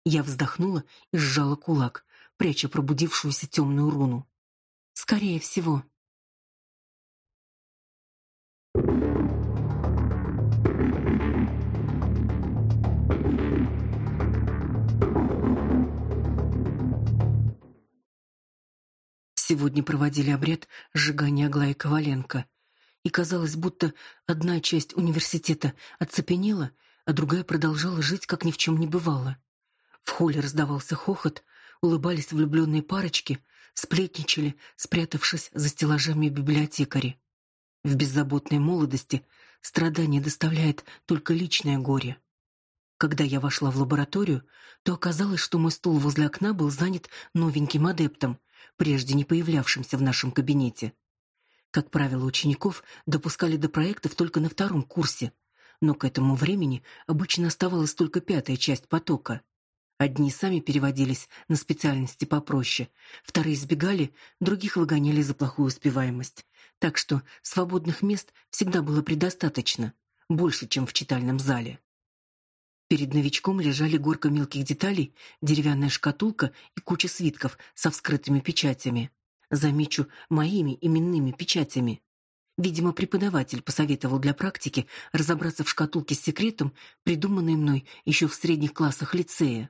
Я вздохнула и сжала кулак, пряча пробудившуюся темную руну. Скорее всего. Сегодня проводили обряд сжигания Аглаи Коваленко и казалось, будто одна часть университета оцепенела, а другая продолжала жить, как ни в чем не бывало. В холле раздавался хохот, улыбались влюбленные парочки, сплетничали, спрятавшись за стеллажами библиотекари. В беззаботной молодости страдание доставляет только личное горе. Когда я вошла в лабораторию, то оказалось, что мой стул возле окна был занят новеньким адептом, прежде не появлявшимся в нашем кабинете. Как правило, учеников допускали до проектов только на втором курсе, но к этому времени обычно оставалась только пятая часть потока. Одни сами переводились на специальности попроще, вторые избегали, других выгоняли за плохую успеваемость. Так что свободных мест всегда было предостаточно, больше, чем в читальном зале. Перед новичком лежали горка мелких деталей, деревянная шкатулка и куча свитков со вскрытыми печатями замечу, моими именными печатями. Видимо, преподаватель посоветовал для практики разобраться в шкатулке с секретом, придуманной мной еще в средних классах лицея.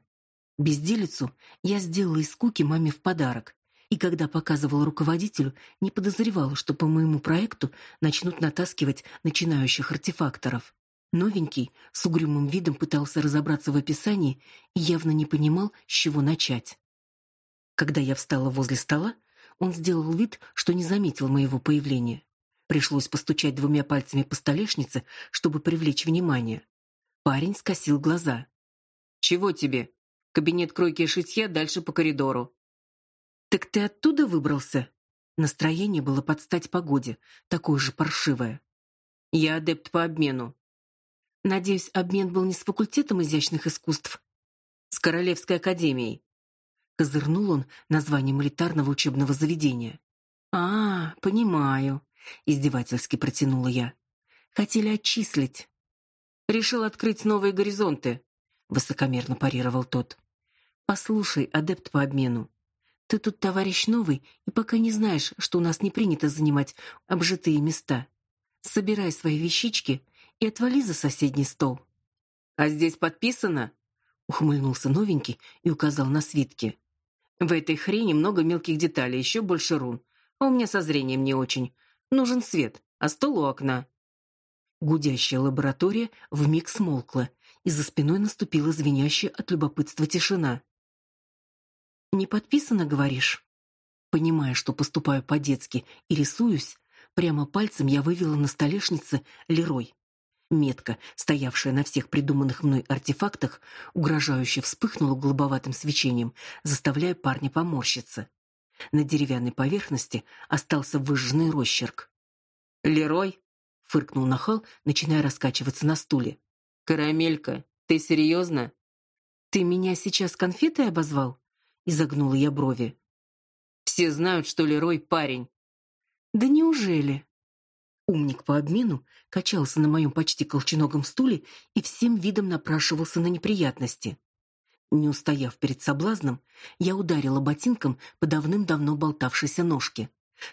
Безделицу я сделала из скуки маме в подарок, и когда показывала руководителю, не подозревала, что по моему проекту начнут натаскивать начинающих артефакторов. Новенький с угрюмым видом пытался разобраться в описании и явно не понимал, с чего начать. Когда я встала возле стола, он сделал вид, что не заметил моего появления. Пришлось постучать двумя пальцами по столешнице, чтобы привлечь внимание. Парень скосил глаза. Чего тебе? Кабинет кройки и шитья дальше по коридору. Так ты оттуда выбрался? Настроение было под стать погоде, такое же паршивое. Я адепт по обмену. Надеюсь, обмен был не с факультетом изящных искусств, с Королевской академией. Козырнул он названием элитарного учебного заведения. «А, понимаю», — издевательски протянула я. «Хотели отчислить». «Решил открыть новые горизонты», — высокомерно парировал тот. «Послушай, адепт по обмену, ты тут товарищ новый и пока не знаешь, что у нас не принято занимать обжитые места. Собирай свои вещички и отвали за соседний стол». «А здесь подписано?» — ухмыльнулся новенький и указал на свитки. В этой хрени много мелких деталей, еще больше рун. А у меня со зрением не очень. Нужен свет, а стол у окна. Гудящая лаборатория вмиг смолкла, и за спиной наступила звенящая от любопытства тишина. «Не подписано, говоришь?» Понимая, что поступаю по-детски и рисуюсь, прямо пальцем я вывела на столешнице Лерой. Метка, стоявшая на всех придуманных мной артефактах, угрожающе вспыхнула голубоватым свечением, заставляя парня поморщиться. На деревянной поверхности остался выжженный росчерк. "Лерой", фыркнул нахал, начиная раскачиваться на стуле. "Карамелька, ты серьезно? Ты меня сейчас конфетой обозвал? Изогнула я брови. Все знают, что Лерой парень. Да неужели? Умник по обмену качался на моем почти колченогом стуле и всем видом напрашивался на неприятности. Не устояв перед соблазном, я ударила ботинком по давным-давно болтавшейся ножке.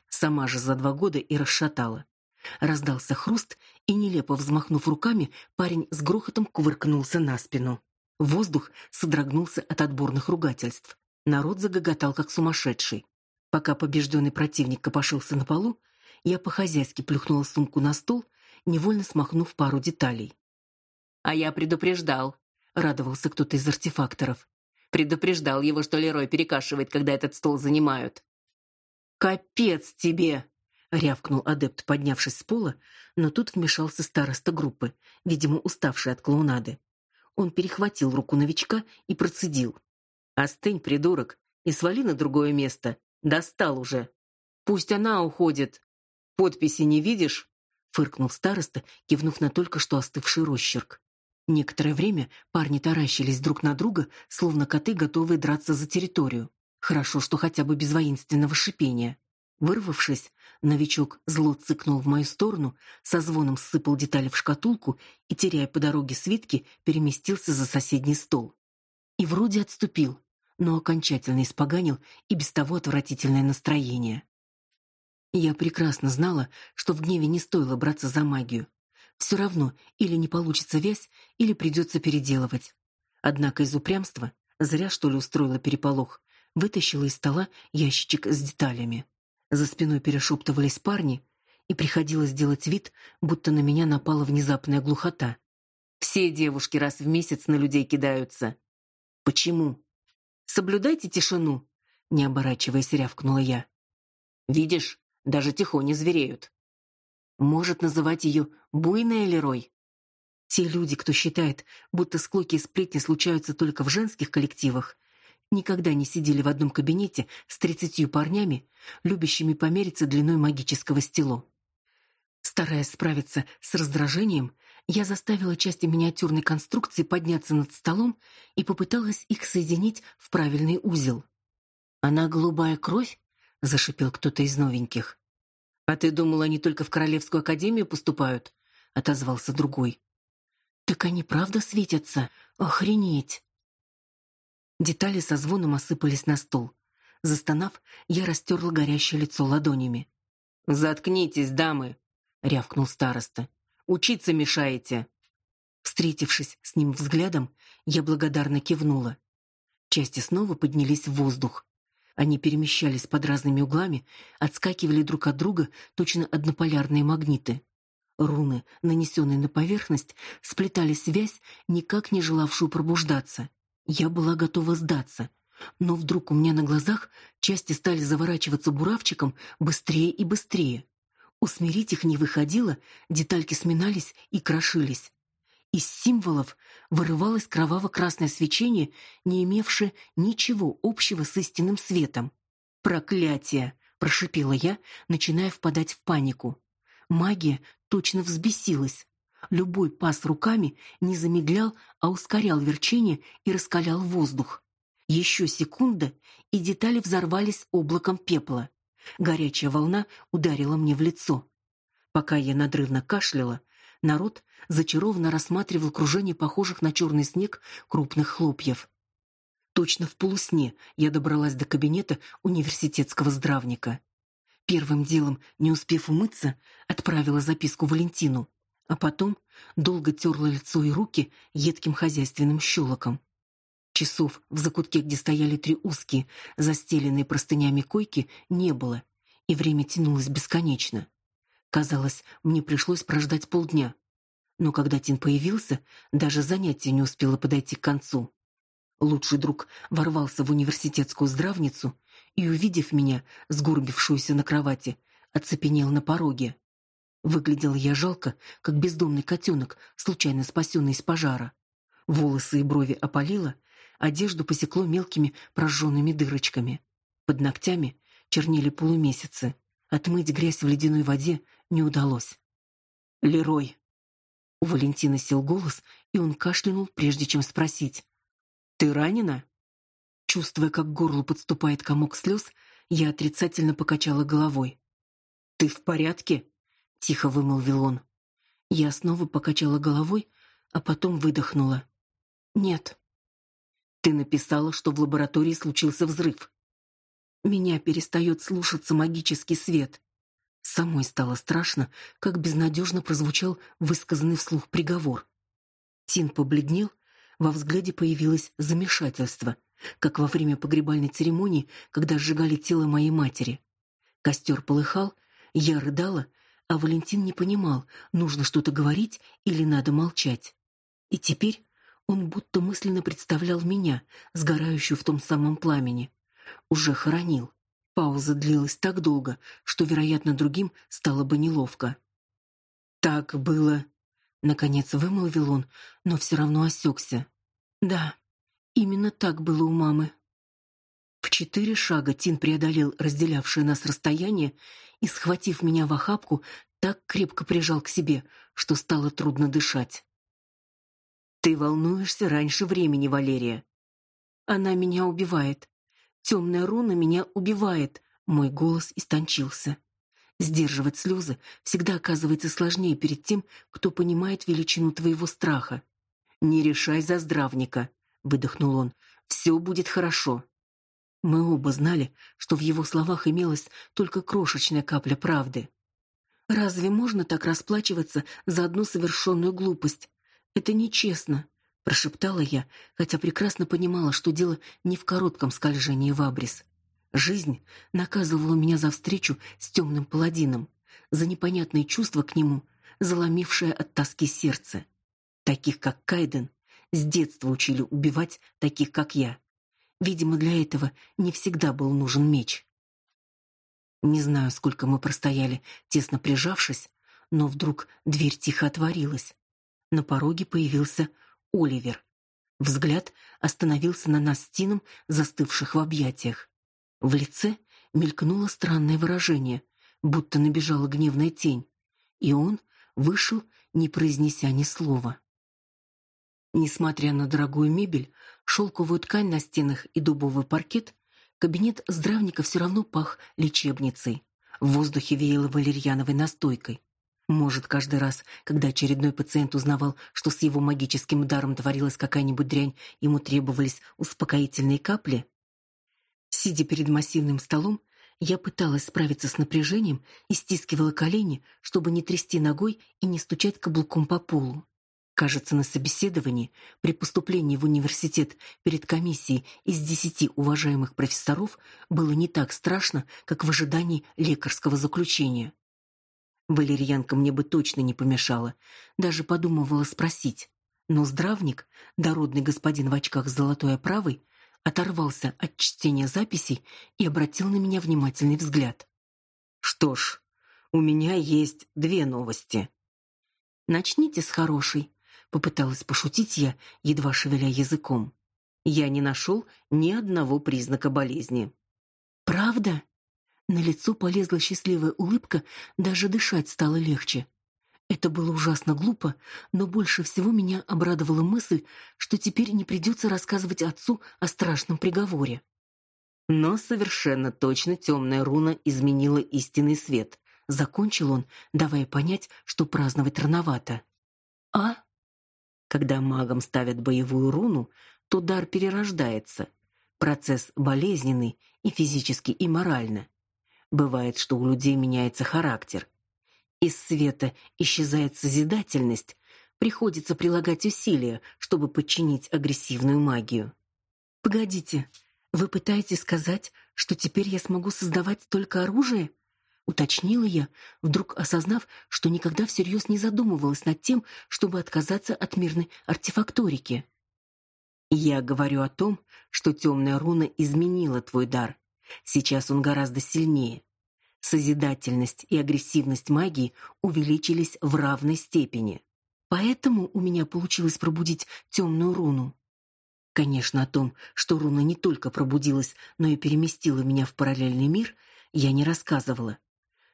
Сама же за два года и расшатала. Раздался хруст, и нелепо взмахнув руками, парень с грохотом кувыркнулся на спину. Воздух содрогнулся от отборных ругательств. Народ загоготал как сумасшедший. Пока побежденный противник копошился на полу, я по-хозяйски плюхнула сумку на стол, невольно смахнув пару деталей. А я предупреждал, радовался кто-то из артефакторов. Предупреждал его, что Лерой перекашивает, когда этот стол занимают. Капец тебе, рявкнул адепт, поднявшись с пола, но тут вмешался староста группы, видимо, уставший от клоунады. Он перехватил руку новичка и процедил: "Остынь, придурок, и свали на другое место. Достал уже. Пусть она уходит. Подписи не видишь?" фыркнул староста, кивнув на только что остывший росчерк. Некоторое время парни таращились друг на друга, словно коты, готовые драться за территорию. Хорошо, что хотя бы без воинственного шипения. Вырвавшись, новичок зло цыкнул в мою сторону, со звоном сыпал детали в шкатулку и, теряя по дороге свитки, переместился за соседний стол. И вроде отступил, но окончательно испоганил и без того отвратительное настроение. Я прекрасно знала, что в гневе не стоило браться за магию. Все равно или не получится вязь, или придется переделывать. Однако из упрямства, зря что ли устроила переполох, вытащила из стола ящичек с деталями. За спиной перешептывались парни, и приходилось делать вид, будто на меня напала внезапная глухота. Все девушки раз в месяц на людей кидаются. Почему? Соблюдайте тишину, не оборачиваясь, рявкнула я. Видишь, даже тихоне звереют. Может называть ее буйная Лерой? Те люди, кто считает, будто склоки и сплетни случаются только в женских коллективах, никогда не сидели в одном кабинете с тридцатью парнями, любящими помериться длиной магического стело. Стараясь справиться с раздражением, я заставила части миниатюрной конструкции подняться над столом и попыталась их соединить в правильный узел. Она голубая кровь, зашипел кто-то из новеньких. А ты думала, они только в Королевскую академию поступают? отозвался другой. Так они правда светятся? Охренеть. Детали со звоном осыпались на стол. Застонав, я растерла горящее лицо ладонями. "Заткнитесь, дамы", рявкнул староста. "Учиться мешаете". Встретившись с ним взглядом, я благодарно кивнула. Части снова поднялись в воздух. Они перемещались под разными углами, отскакивали друг от друга, точно однополярные магниты. Руны, нанесенные на поверхность, сплетали связь, никак не желавшую пробуждаться. Я была готова сдаться, но вдруг у меня на глазах части стали заворачиваться буравчиком быстрее и быстрее. Усмирить их не выходило, детальки сминались и крошились. Из символов вырывалось кроваво-красное свечение, не имевшее ничего общего с истинным светом. «Проклятие!» — прошипела я, начиная впадать в панику. Магия точно взбесилась. Любой пас руками не замедлял, а ускорял верчение и раскалял воздух. Еще секунда, и детали взорвались облаком пепла. Горячая волна ударила мне в лицо. Пока я надрывно кашляла, народ зачарованно рассматривал кружение похожих на черный снег крупных хлопьев. Точно в полусне я добралась до кабинета университетского здравника. Первым делом, не успев умыться, отправила записку Валентину а потом долго терла лицо и руки едким хозяйственным щелоком. Часов в закутке, где стояли три узкие, застеленные простынями койки, не было, и время тянулось бесконечно. Казалось, мне пришлось прождать полдня. Но когда Тин появился, даже занятие не успело подойти к концу. Лучший друг ворвался в университетскую здравницу и, увидев меня, сгорбившуюся на кровати, оцепенел на пороге. Выглядел я жалко, как бездомный котенок, случайно спасенный из пожара. Волосы и брови опалило, одежду посекло мелкими прожженными дырочками. Под ногтями чернели полумесяцы. Отмыть грязь в ледяной воде не удалось. Лерой. У Валентина сел голос, и он кашлянул, прежде чем спросить: "Ты ранена?" Чувствуя, как к горлу подступает комок слез, я отрицательно покачала головой. «Ты в порядке?» — тихо вымолвил он. Я снова покачала головой, а потом выдохнула. «Нет». «Ты написала, что в лаборатории случился взрыв». Меня перестает слушаться магический свет. Самой стало страшно, как безнадежно прозвучал высказанный вслух приговор. Тин побледнел, во взгляде появилось замешательство, как во время погребальной церемонии, когда сжигали тело моей матери. Костер полыхал, я рыдала, а Валентин не понимал, нужно что-то говорить или надо молчать. И теперь он будто мысленно представлял меня, сгорающую в том самом пламени. Уже хоронил. Пауза длилась так долго, что, вероятно, другим стало бы неловко. «Так было...» — наконец вымолвил он, но все равно осекся. «Да, именно так было у мамы». В четыре шага Тин преодолел разделявшее нас расстояние и, схватив меня в охапку, так крепко прижал к себе, что стало трудно дышать. «Ты волнуешься раньше времени, Валерия. Она меня убивает. Темная руна меня убивает. Мой голос истончился. Сдерживать слезы всегда оказывается сложнее перед тем, кто понимает величину твоего страха. Не решай за здравника, выдохнул он. Все будет хорошо. Мы оба знали, что в его словах имелась только крошечная капля правды. Разве можно так расплачиваться за одну совершенную глупость? Это нечестно прошептала я, хотя прекрасно понимала, что дело не в коротком скольжении в абрис. Жизнь наказывала меня за встречу с темным паладином, за непонятные чувства к нему, заломившее от тоски сердце. Таких, как Кайден, с детства учили убивать таких, как я. Видимо, для этого не всегда был нужен меч. Не знаю, сколько мы простояли, тесно прижавшись, но вдруг дверь тихо отворилась. На пороге появился Оливер. Взгляд остановился на нас с Тином, застывших в объятиях. В лице мелькнуло странное выражение, будто набежала гневная тень, и он вышел, не произнеся ни слова. Несмотря на дорогую мебель, шелковую ткань на стенах и дубовый паркет, кабинет здравника все равно пах лечебницей. В воздухе веяло валерьяновой настойкой. Может, каждый раз, когда очередной пациент узнавал, что с его магическим даром творилась какая-нибудь дрянь, ему требовались успокоительные капли? Сидя перед массивным столом, я пыталась справиться с напряжением и стискивала колени, чтобы не трясти ногой и не стучать каблуком по полу. Кажется, на собеседовании при поступлении в университет перед комиссией из десяти уважаемых профессоров было не так страшно, как в ожидании лекарского заключения. Валерьянка мне бы точно не помешала. Даже подумывала спросить. Но здравник, дородный господин в очках с золотой оправой, оторвался от чтения записей и обратил на меня внимательный взгляд. «Что ж, у меня есть две новости». «Начните с хорошей», — попыталась пошутить я, едва шевеля языком. Я не нашел ни одного признака болезни. «Правда?» На лицо полезла счастливая улыбка, даже дышать стало легче. Это было ужасно глупо, но больше всего меня обрадовала мысль, что теперь не придется рассказывать отцу о страшном приговоре. Но совершенно точно темная руна изменила истинный свет. Закончил он, давая понять, что праздновать рановато. А? Когда магам ставят боевую руну, то дар перерождается. Процесс болезненный и физически, и морально. Бывает, что у людей меняется характер. Из света исчезает созидательность, приходится прилагать усилия, чтобы подчинить агрессивную магию. Погодите, вы пытаетесь сказать, что теперь я смогу создавать только оружие? уточнила я, вдруг осознав, что никогда всерьез не задумывалась над тем, чтобы отказаться от мирной артефакторики. Я говорю о том, что темная руна изменила твой дар, Сейчас он гораздо сильнее. Созидательность и агрессивность магии увеличились в равной степени. Поэтому у меня получилось пробудить темную руну. Конечно, о том, что руна не только пробудилась, но и переместила меня в параллельный мир, я не рассказывала.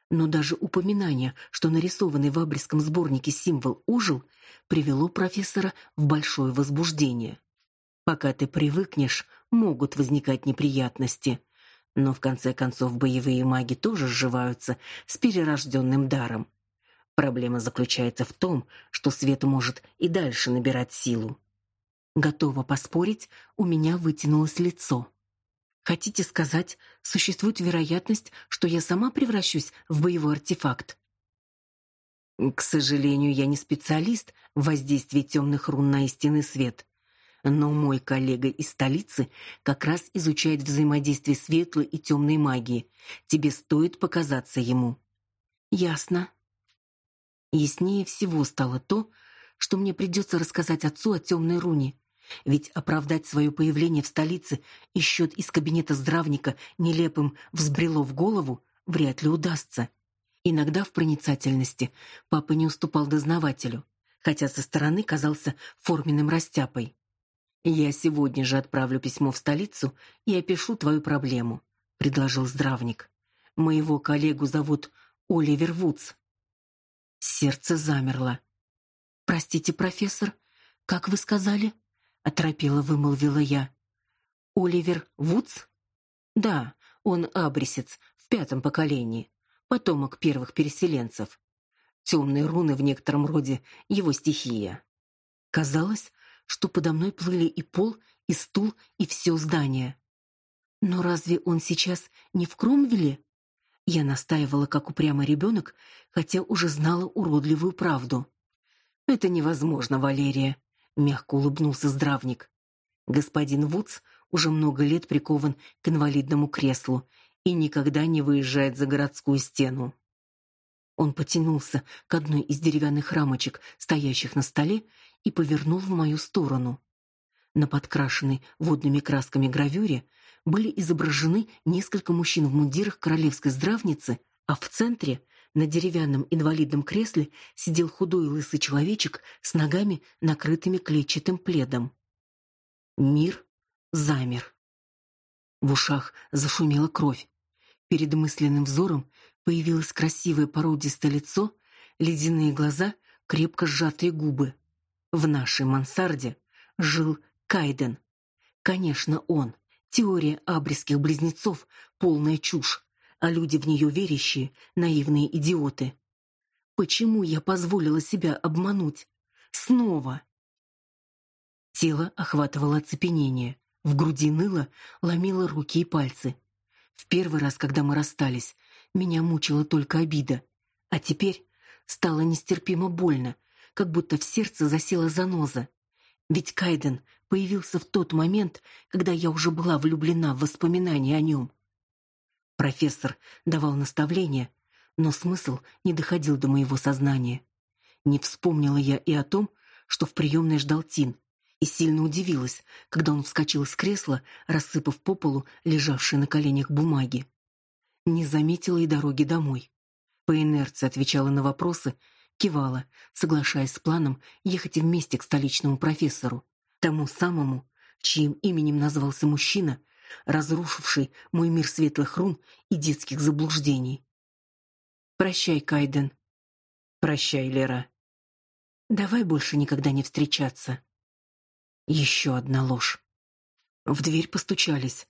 Но даже упоминание, что нарисованный в абрисском сборнике символ ожил, привело профессора в большое возбуждение. Пока ты привыкнешь, могут возникать неприятности, но в конце концов боевые маги тоже сживаются с перерожденным даром. Проблема заключается в том, что свет может и дальше набирать силу. Готова поспорить, у меня вытянулось лицо. Хотите сказать, существует вероятность, что я сама превращусь в боевой артефакт? К сожалению, я не специалист в воздействии темных рун на истинный свет. Но мой коллега из столицы как раз изучает взаимодействие светлой и темной магии. Тебе стоит показаться ему. Ясно. Яснее всего стало то, что мне придется рассказать отцу о темной руне. Ведь оправдать свое появление в столице и счет из кабинета здравника нелепым взбрело в голову вряд ли удастся. Иногда в проницательности папа не уступал дознавателю, хотя со стороны казался форменным растяпой. Я сегодня же отправлю письмо в столицу и опишу твою проблему, предложил здравник. Моего коллегу зовут Оливер Вудс. Сердце замерло. Простите, профессор, как вы сказали? оторопело вымолвила я. Оливер Вудс? Да, он абрисец в пятом поколении потомок первых переселенцев. Темные руны в некотором роде его стихия. Казалось, что подо мной плыли и пол, и стул, и все здание. Но разве он сейчас не в Кромвеле? Я настаивала, как упрямый ребенок, хотя уже знала уродливую правду. Это невозможно, Валерия, мягко улыбнулся здравник. Господин Вудс уже много лет прикован к инвалидному креслу и никогда не выезжает за городскую стену. Он потянулся к одной из деревянных рамочек, стоящих на столе, и повернул в мою сторону. На подкрашенной водными красками гравюре были изображены несколько мужчин в мундирах королевской здравницы, а в центре на деревянном инвалидном кресле сидел худой лысый человечек с ногами, накрытыми клетчатым пледом. Мир замер. В ушах зашумела кровь. Перед мысленным взором появилось красивое породистое лицо, ледяные глаза, крепко сжатые губы. В нашей мансарде жил Кайден. Конечно, он. Теория абрисских близнецов полная чушь, а люди в нее верящие наивные идиоты. Почему я позволила себя обмануть? Снова. Тело охватывало оцепенение. В груди ныло, ломило руки и пальцы. В первый раз, когда мы расстались, меня мучила только обида, а теперь стало нестерпимо больно, как будто в сердце засела заноза. Ведь Кайден появился в тот момент, когда я уже была влюблена в воспоминания о нем. Профессор давал наставления, но смысл не доходил до моего сознания. Не вспомнила я и о том, что в приемной ждал Тин, и сильно удивилась, когда он вскочил с кресла, рассыпав по полу лежавшие на коленях бумаги. Не заметила и дороги домой. По инерции отвечала на вопросы, кивала, соглашаясь с планом ехать вместе к столичному профессору, тому самому, чьим именем назвался мужчина, разрушивший мой мир светлых рун и детских заблуждений. Прощай, Кайден. Прощай, Лера. Давай больше никогда не встречаться. Еще одна ложь. В дверь постучались.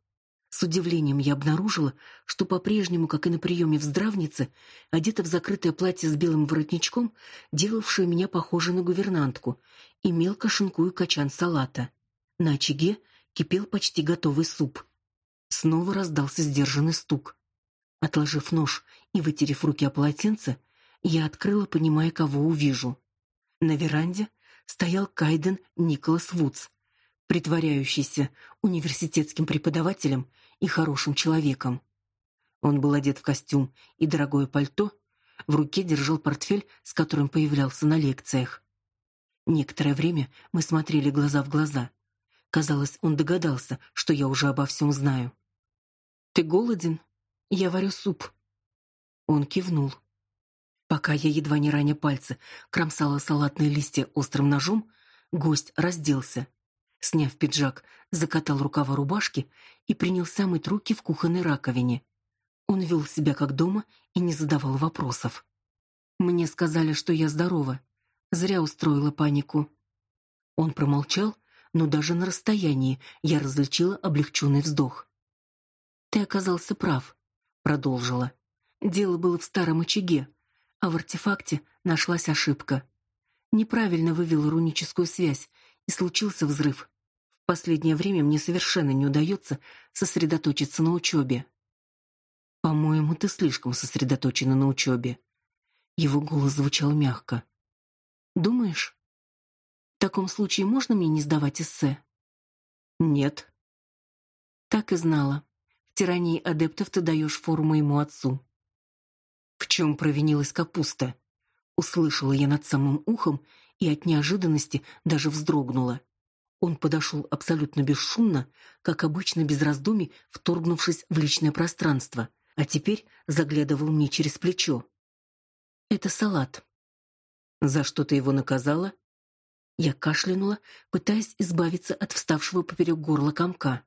С удивлением я обнаружила, что по-прежнему, как и на приеме в здравнице, одета в закрытое платье с белым воротничком, делавшее меня похожей на гувернантку, и мелко шинкую качан салата. На очаге кипел почти готовый суп. Снова раздался сдержанный стук. Отложив нож и вытерев руки о полотенце, я открыла, понимая, кого увижу. На веранде стоял Кайден Николас Вудс, притворяющийся университетским преподавателем и хорошим человеком. Он был одет в костюм и дорогое пальто, в руке держал портфель, с которым появлялся на лекциях. Некоторое время мы смотрели глаза в глаза. Казалось, он догадался, что я уже обо всем знаю. Ты голоден? Я варю суп. Он кивнул. Пока я едва не раня пальцы кромсала салатные листья острым ножом, гость разделся. Сняв пиджак, закатал рукава рубашки и принялся мыть руки в кухонной раковине. Он вел себя как дома и не задавал вопросов. Мне сказали, что я здорова. Зря устроила панику. Он промолчал, но даже на расстоянии я различила облегченный вздох. Ты оказался прав, продолжила. Дело было в старом очаге, а в артефакте нашлась ошибка. Неправильно вывел руническую связь, и случился взрыв. В последнее время мне совершенно не удается сосредоточиться на учебе. По-моему, ты слишком сосредоточена на учебе». Его голос звучал мягко. Думаешь? В таком случае можно мне не сдавать эссе? Нет. Так и знала. В тирании адептов ты даешь фору моему отцу. В чем провинилась капуста? Услышала я над самым ухом и от неожиданности даже вздрогнула. Он подошел абсолютно бесшумно, как обычно без раздумий, вторгнувшись в личное пространство, а теперь заглядывал мне через плечо. Это салат. За что ты его наказала? Я кашлянула, пытаясь избавиться от вставшего поперек горла комка.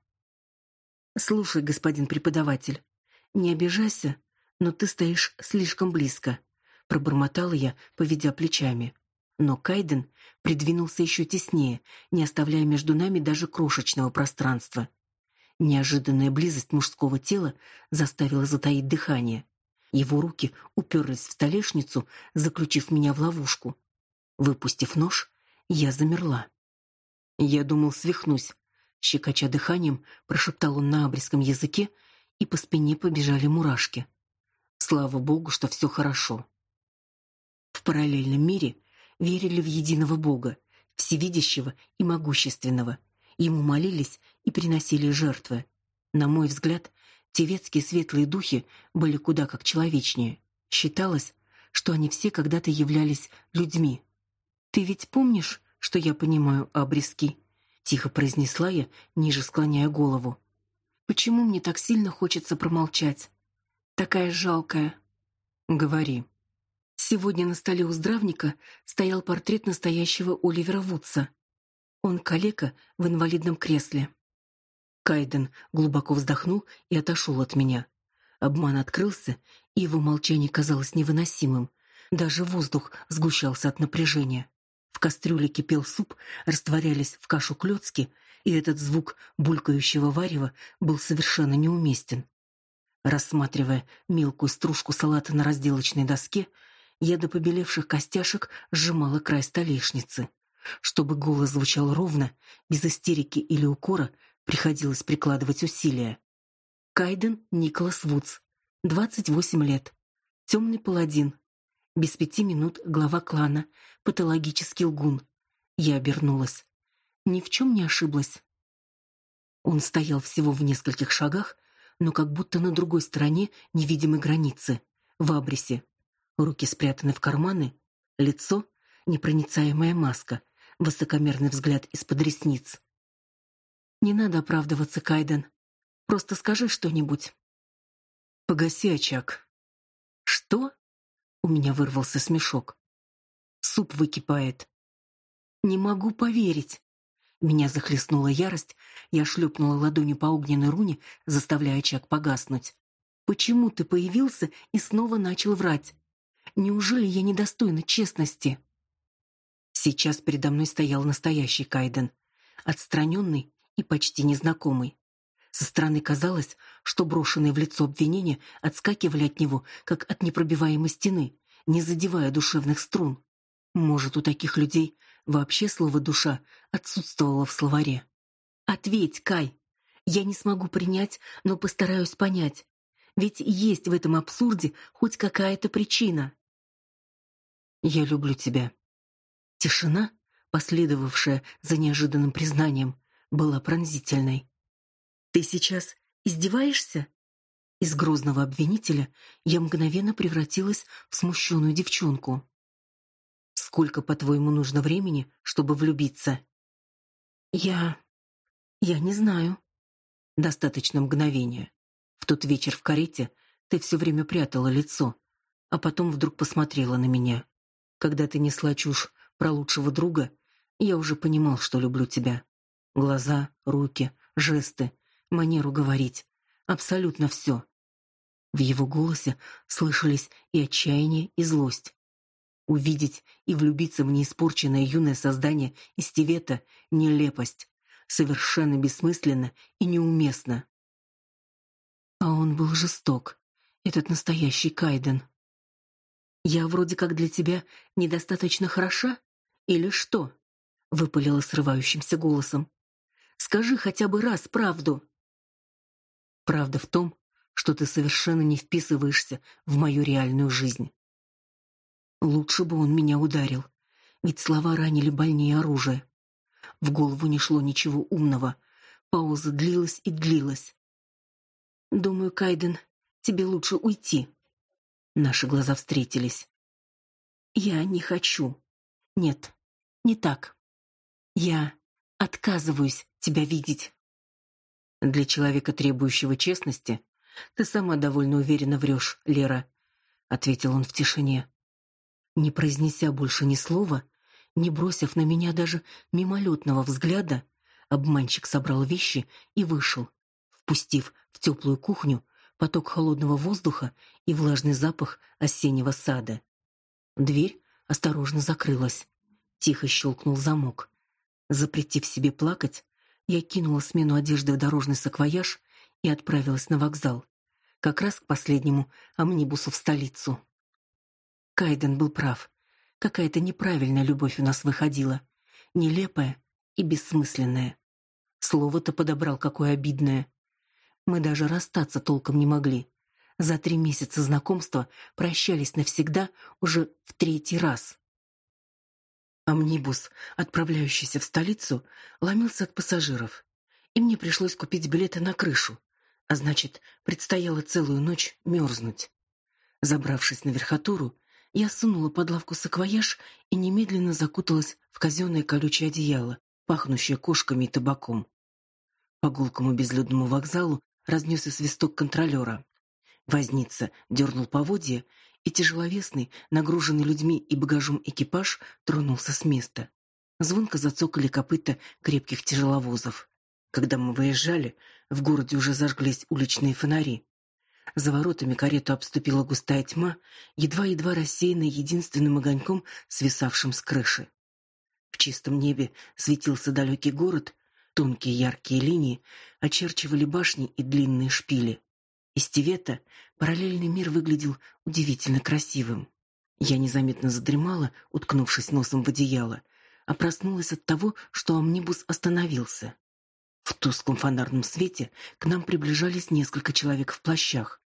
Слушай, господин преподаватель, не обижайся, но ты стоишь слишком близко, пробормотала я, поведя плечами. Но Кайден придвинулся еще теснее, не оставляя между нами даже крошечного пространства. Неожиданная близость мужского тела заставила затаить дыхание. Его руки уперлись в столешницу, заключив меня в ловушку. Выпустив нож, я замерла. Я думал, свихнусь. Щекоча дыханием, прошептал он на абрисском языке, и по спине побежали мурашки. Слава богу, что все хорошо. В параллельном мире верили в единого Бога, всевидящего и могущественного. Ему молились и приносили жертвы. На мой взгляд, Тевецкие светлые духи были куда как человечнее. Считалось, что они все когда-то являлись людьми. Ты ведь помнишь, что я понимаю обрезки? тихо произнесла я, ниже склоняя голову. Почему мне так сильно хочется промолчать? Такая жалкая. Говори. Сегодня на столе у здравника стоял портрет настоящего Оливера Вудса. Он калека в инвалидном кресле. Кайден глубоко вздохнул и отошел от меня. Обман открылся, и его молчание казалось невыносимым. Даже воздух сгущался от напряжения. В кастрюле кипел суп, растворялись в кашу клёцки, и этот звук булькающего варева был совершенно неуместен. Рассматривая мелкую стружку салата на разделочной доске, я до побелевших костяшек сжимала край столешницы. Чтобы голос звучал ровно, без истерики или укора, Приходилось прикладывать усилия. Кайден Николас Вудс, 28 лет. Темный паладин. Без пяти минут глава клана, патологический лгун. Я обернулась. Ни в чем не ошиблась. Он стоял всего в нескольких шагах, но как будто на другой стороне невидимой границы, в абрисе. Руки спрятаны в карманы, лицо непроницаемая маска, высокомерный взгляд из-под ресниц. Не надо оправдываться, Кайден. Просто скажи что-нибудь. Погаси очаг. Что? У меня вырвался смешок. Суп выкипает. Не могу поверить. Меня захлестнула ярость, я шлепнула ладонью по огненной руне, заставляя очаг погаснуть. Почему ты появился и снова начал врать? Неужели я недостойна честности? Сейчас передо мной стоял настоящий Кайден, отстраненный и почти незнакомый. Со стороны казалось, что брошенные в лицо обвинения отскакивали от него, как от непробиваемой стены, не задевая душевных струн. Может, у таких людей вообще слово душа отсутствовало в словаре. Ответь, Кай. Я не смогу принять, но постараюсь понять. Ведь есть в этом абсурде хоть какая-то причина. Я люблю тебя. Тишина, последовавшая за неожиданным признанием, была пронзительной. Ты сейчас издеваешься? Из грозного обвинителя я мгновенно превратилась в смущенную девчонку. Сколько, по-твоему, нужно времени, чтобы влюбиться? Я я не знаю. Достаточно мгновения. В тот вечер в карете ты все время прятала лицо, а потом вдруг посмотрела на меня. Когда ты несла чушь про лучшего друга, я уже понимал, что люблю тебя. Глаза, руки, жесты, манеру говорить. Абсолютно все. В его голосе слышались и отчаяние, и злость. Увидеть и влюбиться в неиспорченное юное создание из Тивета — нелепость. совершенно бессмысленно и неуместно. А он был жесток, этот настоящий Кайден. Я вроде как для тебя недостаточно хороша или что? выпалила срывающимся голосом. Скажи хотя бы раз правду. Правда в том, что ты совершенно не вписываешься в мою реальную жизнь. Лучше бы он меня ударил, ведь слова ранили больнее оружия. В голову не шло ничего умного. Пауза длилась и длилась. Думаю, Кайден, тебе лучше уйти. Наши глаза встретились. Я не хочу. Нет, не так. Я отказываюсь тебя видеть. Для человека, требующего честности, ты сама довольно уверенно врешь, Лера, ответил он в тишине. Не произнеся больше ни слова, не бросив на меня даже мимолетного взгляда, обманщик собрал вещи и вышел, впустив в теплую кухню поток холодного воздуха и влажный запах осеннего сада. Дверь осторожно закрылась. Тихо щелкнул замок. Запретив себе плакать, я кинула смену одежды в дорожный саквояж и отправилась на вокзал, как раз к последнему амнибусу в столицу. Кайден был прав. Какая-то неправильная любовь у нас выходила, нелепая и бессмысленная. Слово-то подобрал какое обидное. Мы даже расстаться толком не могли. За три месяца знакомства прощались навсегда уже в третий раз. Амнибус, отправляющийся в столицу, ломился от пассажиров, и мне пришлось купить билеты на крышу, а значит, предстояло целую ночь мерзнуть. Забравшись на верхотуру, я сунула под лавку саквояж и немедленно закуталась в казенное колючее одеяло, пахнущее кошками и табаком. По гулкому безлюдному вокзалу разнесся свисток контролера. Возница дернул поводья, и тяжеловесный, нагруженный людьми и багажом экипаж тронулся с места. Звонко зацокали копыта крепких тяжеловозов. Когда мы выезжали, в городе уже зажглись уличные фонари. За воротами карету обступила густая тьма, едва-едва рассеянная единственным огоньком, свисавшим с крыши. В чистом небе светился далекий город, тонкие яркие линии очерчивали башни и длинные шпили. Из Тивета параллельный мир выглядел удивительно красивым. Я незаметно задремала, уткнувшись носом в одеяло, а проснулась от того, что амнибус остановился. В тусклом фонарном свете к нам приближались несколько человек в плащах.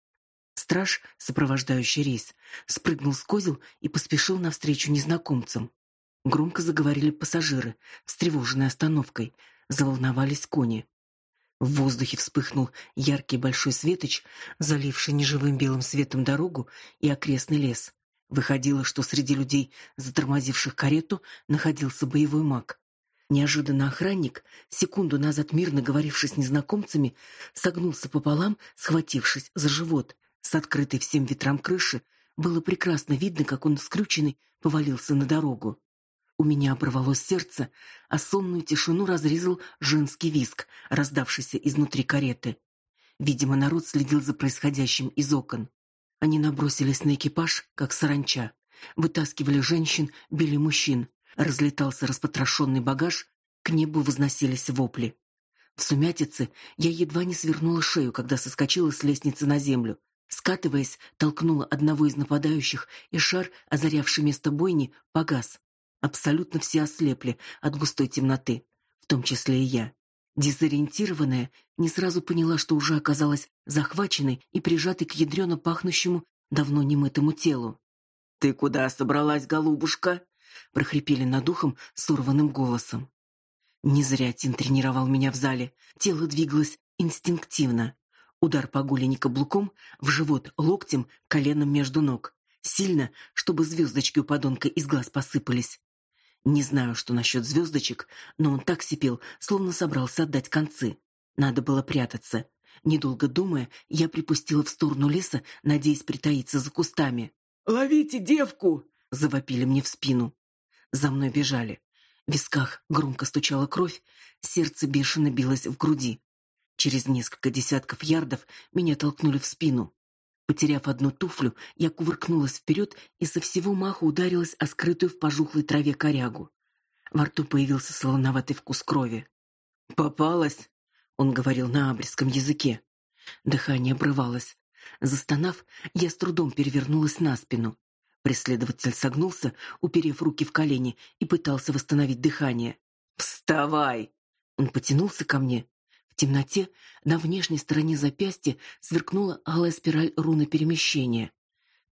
Страж, сопровождающий рейс, спрыгнул с козел и поспешил навстречу незнакомцам. Громко заговорили пассажиры, встревоженные остановкой, заволновались кони. В воздухе вспыхнул яркий большой светоч, заливший неживым белым светом дорогу и окрестный лес. Выходило, что среди людей, затормозивших карету, находился боевой маг. Неожиданно охранник, секунду назад мирно говоривший с незнакомцами, согнулся пополам, схватившись за живот. С открытой всем ветрам крыши было прекрасно видно, как он скрюченный повалился на дорогу. У меня оборвалось сердце, а сонную тишину разрезал женский визг, раздавшийся изнутри кареты. Видимо, народ следил за происходящим из окон. Они набросились на экипаж, как саранча. Вытаскивали женщин, били мужчин. Разлетался распотрошенный багаж, к небу возносились вопли. В сумятице я едва не свернула шею, когда соскочила с лестницы на землю. Скатываясь, толкнула одного из нападающих, и шар, озарявший место бойни, погас. Абсолютно все ослепли от густой темноты, в том числе и я. Дезориентированная, не сразу поняла, что уже оказалась захваченной и прижатой к ядрено пахнущему, давно немытому телу. «Ты куда собралась, голубушка?» — прохрипели над ухом сорванным голосом. Не зря Тин тренировал меня в зале. Тело двигалось инстинктивно. Удар по голени каблуком, в живот локтем, коленом между ног. Сильно, чтобы звездочки у подонка из глаз посыпались. Не знаю, что насчет звездочек, но он так сипел, словно собрался отдать концы. Надо было прятаться. Недолго думая, я припустила в сторону леса, надеясь притаиться за кустами. «Ловите девку!» — завопили мне в спину. За мной бежали. В висках громко стучала кровь, сердце бешено билось в груди. Через несколько десятков ярдов меня толкнули в спину. Потеряв одну туфлю, я кувыркнулась вперед и со всего маха ударилась о скрытую в пожухлой траве корягу. Во рту появился солоноватый вкус крови. Попалась, он говорил на абрисском языке. Дыхание обрывалось. Застонав, я с трудом перевернулась на спину. Преследователь согнулся, уперев руки в колени, и пытался восстановить дыхание. «Вставай!» Он потянулся ко мне. В темноте на внешней стороне запястья сверкнула алая спираль руны перемещения.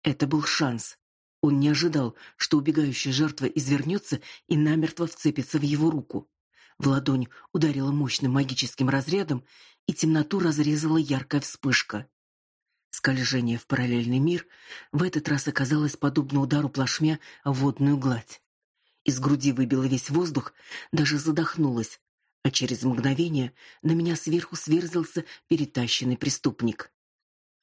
Это был шанс. Он не ожидал, что убегающая жертва извернется и намертво вцепится в его руку. В ладонь ударила мощным магическим разрядом, и темноту разрезала яркая вспышка. Скольжение в параллельный мир в этот раз оказалось подобно удару плашмя в водную гладь. Из груди выбило весь воздух, даже задохнулась, а через мгновение на меня сверху сверзился перетащенный преступник.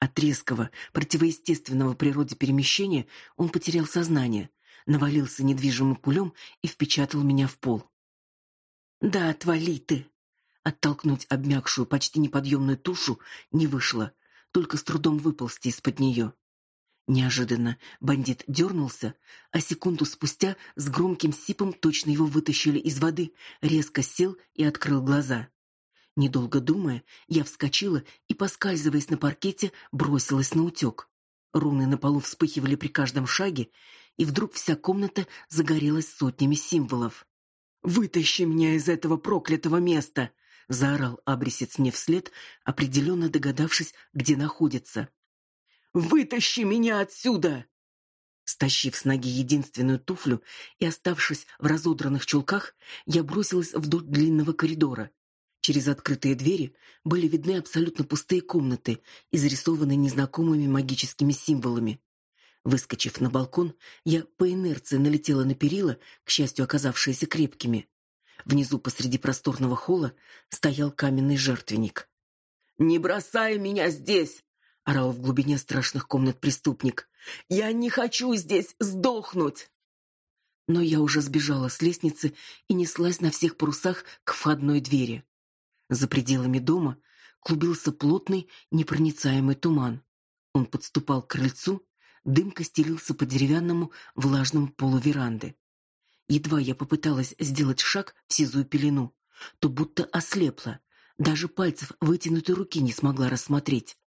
От резкого, противоестественного природе перемещения он потерял сознание, навалился недвижимым кулем и впечатал меня в пол. «Да отвали ты!» Оттолкнуть обмякшую, почти неподъемную тушу не вышло, только с трудом выползти из-под нее. Неожиданно бандит дернулся, а секунду спустя с громким сипом точно его вытащили из воды, резко сел и открыл глаза. Недолго думая, я вскочила и, поскальзываясь на паркете, бросилась на утек. Руны на полу вспыхивали при каждом шаге, и вдруг вся комната загорелась сотнями символов. «Вытащи меня из этого проклятого места!» — заорал Абрисец мне вслед, определенно догадавшись, где находится. Вытащи меня отсюда!» Стащив с ноги единственную туфлю и оставшись в разодранных чулках, я бросилась вдоль длинного коридора. Через открытые двери были видны абсолютно пустые комнаты, изрисованные незнакомыми магическими символами. Выскочив на балкон, я по инерции налетела на перила, к счастью, оказавшиеся крепкими. Внизу посреди просторного холла стоял каменный жертвенник. «Не бросай меня здесь!» Орал в глубине страшных комнат преступник. Я не хочу здесь сдохнуть. Но я уже сбежала с лестницы и неслась на всех парусах к входной двери. За пределами дома клубился плотный, непроницаемый туман. Он подступал к крыльцу, дым костелился по деревянному влажному полу веранды. Едва я попыталась сделать шаг в сизую пелену, то будто ослепла, даже пальцев вытянутой руки не смогла рассмотреть.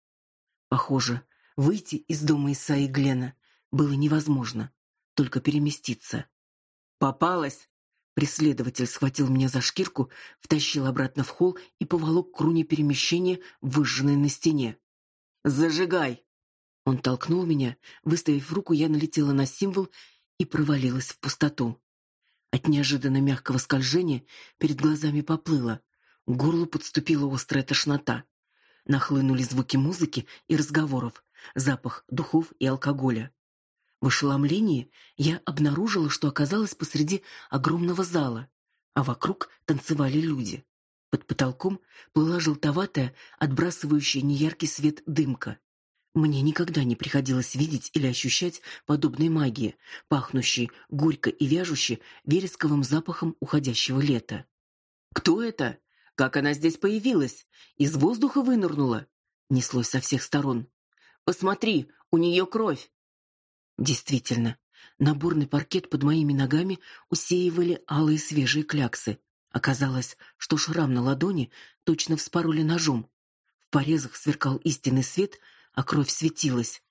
Похоже, выйти из дома Исаи Глена было невозможно, только переместиться. Попалась. Преследователь схватил меня за шкирку, втащил обратно в холл и поволок к руне перемещения, выжженной на стене. Зажигай. Он толкнул меня, выставив руку, я налетела на символ и провалилась в пустоту. От неожиданно мягкого скольжения перед глазами поплыло, к горлу подступила острая тошнота. Нахлынули звуки музыки и разговоров, запах духов и алкоголя. В ошеломлении я обнаружила, что оказалась посреди огромного зала, а вокруг танцевали люди. Под потолком плыла желтоватая, отбрасывающая неяркий свет дымка. Мне никогда не приходилось видеть или ощущать подобной магии, пахнущей горько и вяжущей вересковым запахом уходящего лета. «Кто это?» Как она здесь появилась? Из воздуха вынырнула? Неслось со всех сторон. Посмотри, у нее кровь. Действительно, наборный паркет под моими ногами усеивали алые свежие кляксы. Оказалось, что шрам на ладони точно вспороли ножом. В порезах сверкал истинный свет, а кровь светилась.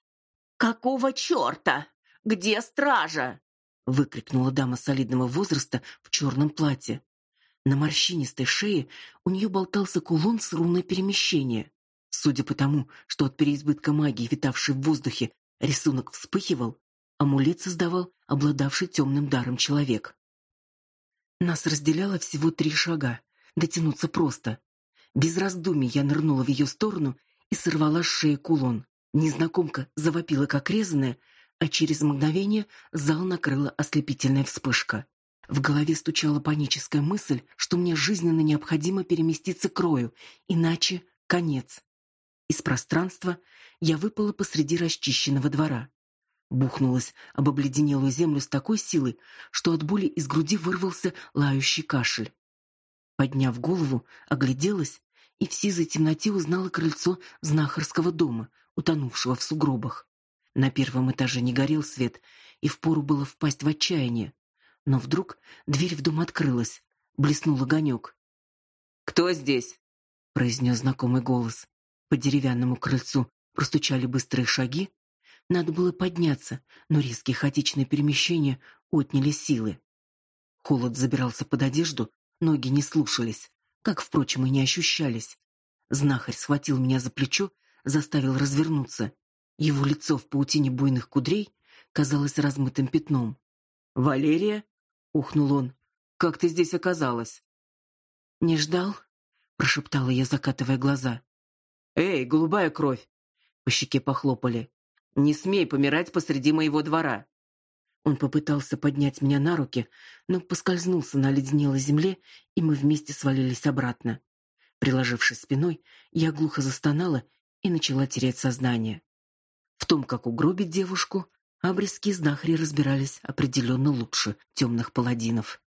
«Какого черта? Где стража?» выкрикнула дама солидного возраста в черном платье. На морщинистой шее у нее болтался кулон с руной перемещения. Судя по тому, что от переизбытка магии, витавшей в воздухе, рисунок вспыхивал, амулет создавал обладавший темным даром человек. Нас разделяло всего три шага. Дотянуться просто. Без раздумий я нырнула в ее сторону и сорвала с шеи кулон. Незнакомка завопила как резаная, а через мгновение зал накрыла ослепительная вспышка. В голове стучала паническая мысль, что мне жизненно необходимо переместиться к Рою, иначе конец. Из пространства я выпала посреди расчищенного двора. Бухнулась об обледенелую землю с такой силой, что от боли из груди вырвался лающий кашель. Подняв голову, огляделась и в сизой темноте узнала крыльцо знахарского дома, утонувшего в сугробах. На первом этаже не горел свет, и впору было впасть в отчаяние. Но вдруг дверь в дом открылась, блеснул огонек. «Кто здесь?» — произнес знакомый голос. По деревянному крыльцу простучали быстрые шаги. Надо было подняться, но резкие хаотичные перемещения отняли силы. Холод забирался под одежду, ноги не слушались, как, впрочем, и не ощущались. Знахарь схватил меня за плечо, заставил развернуться. Его лицо в паутине буйных кудрей казалось размытым пятном. «Валерия?» — ухнул он. «Как ты здесь оказалась?» «Не ждал?» — прошептала я, закатывая глаза. «Эй, голубая кровь!» — по щеке похлопали. «Не смей помирать посреди моего двора!» Он попытался поднять меня на руки, но поскользнулся на леденелой земле, и мы вместе свалились обратно. Приложившись спиной, я глухо застонала и начала терять сознание. В том, как угробить девушку, абриски знахари разбирались определенно лучше темных паладинов.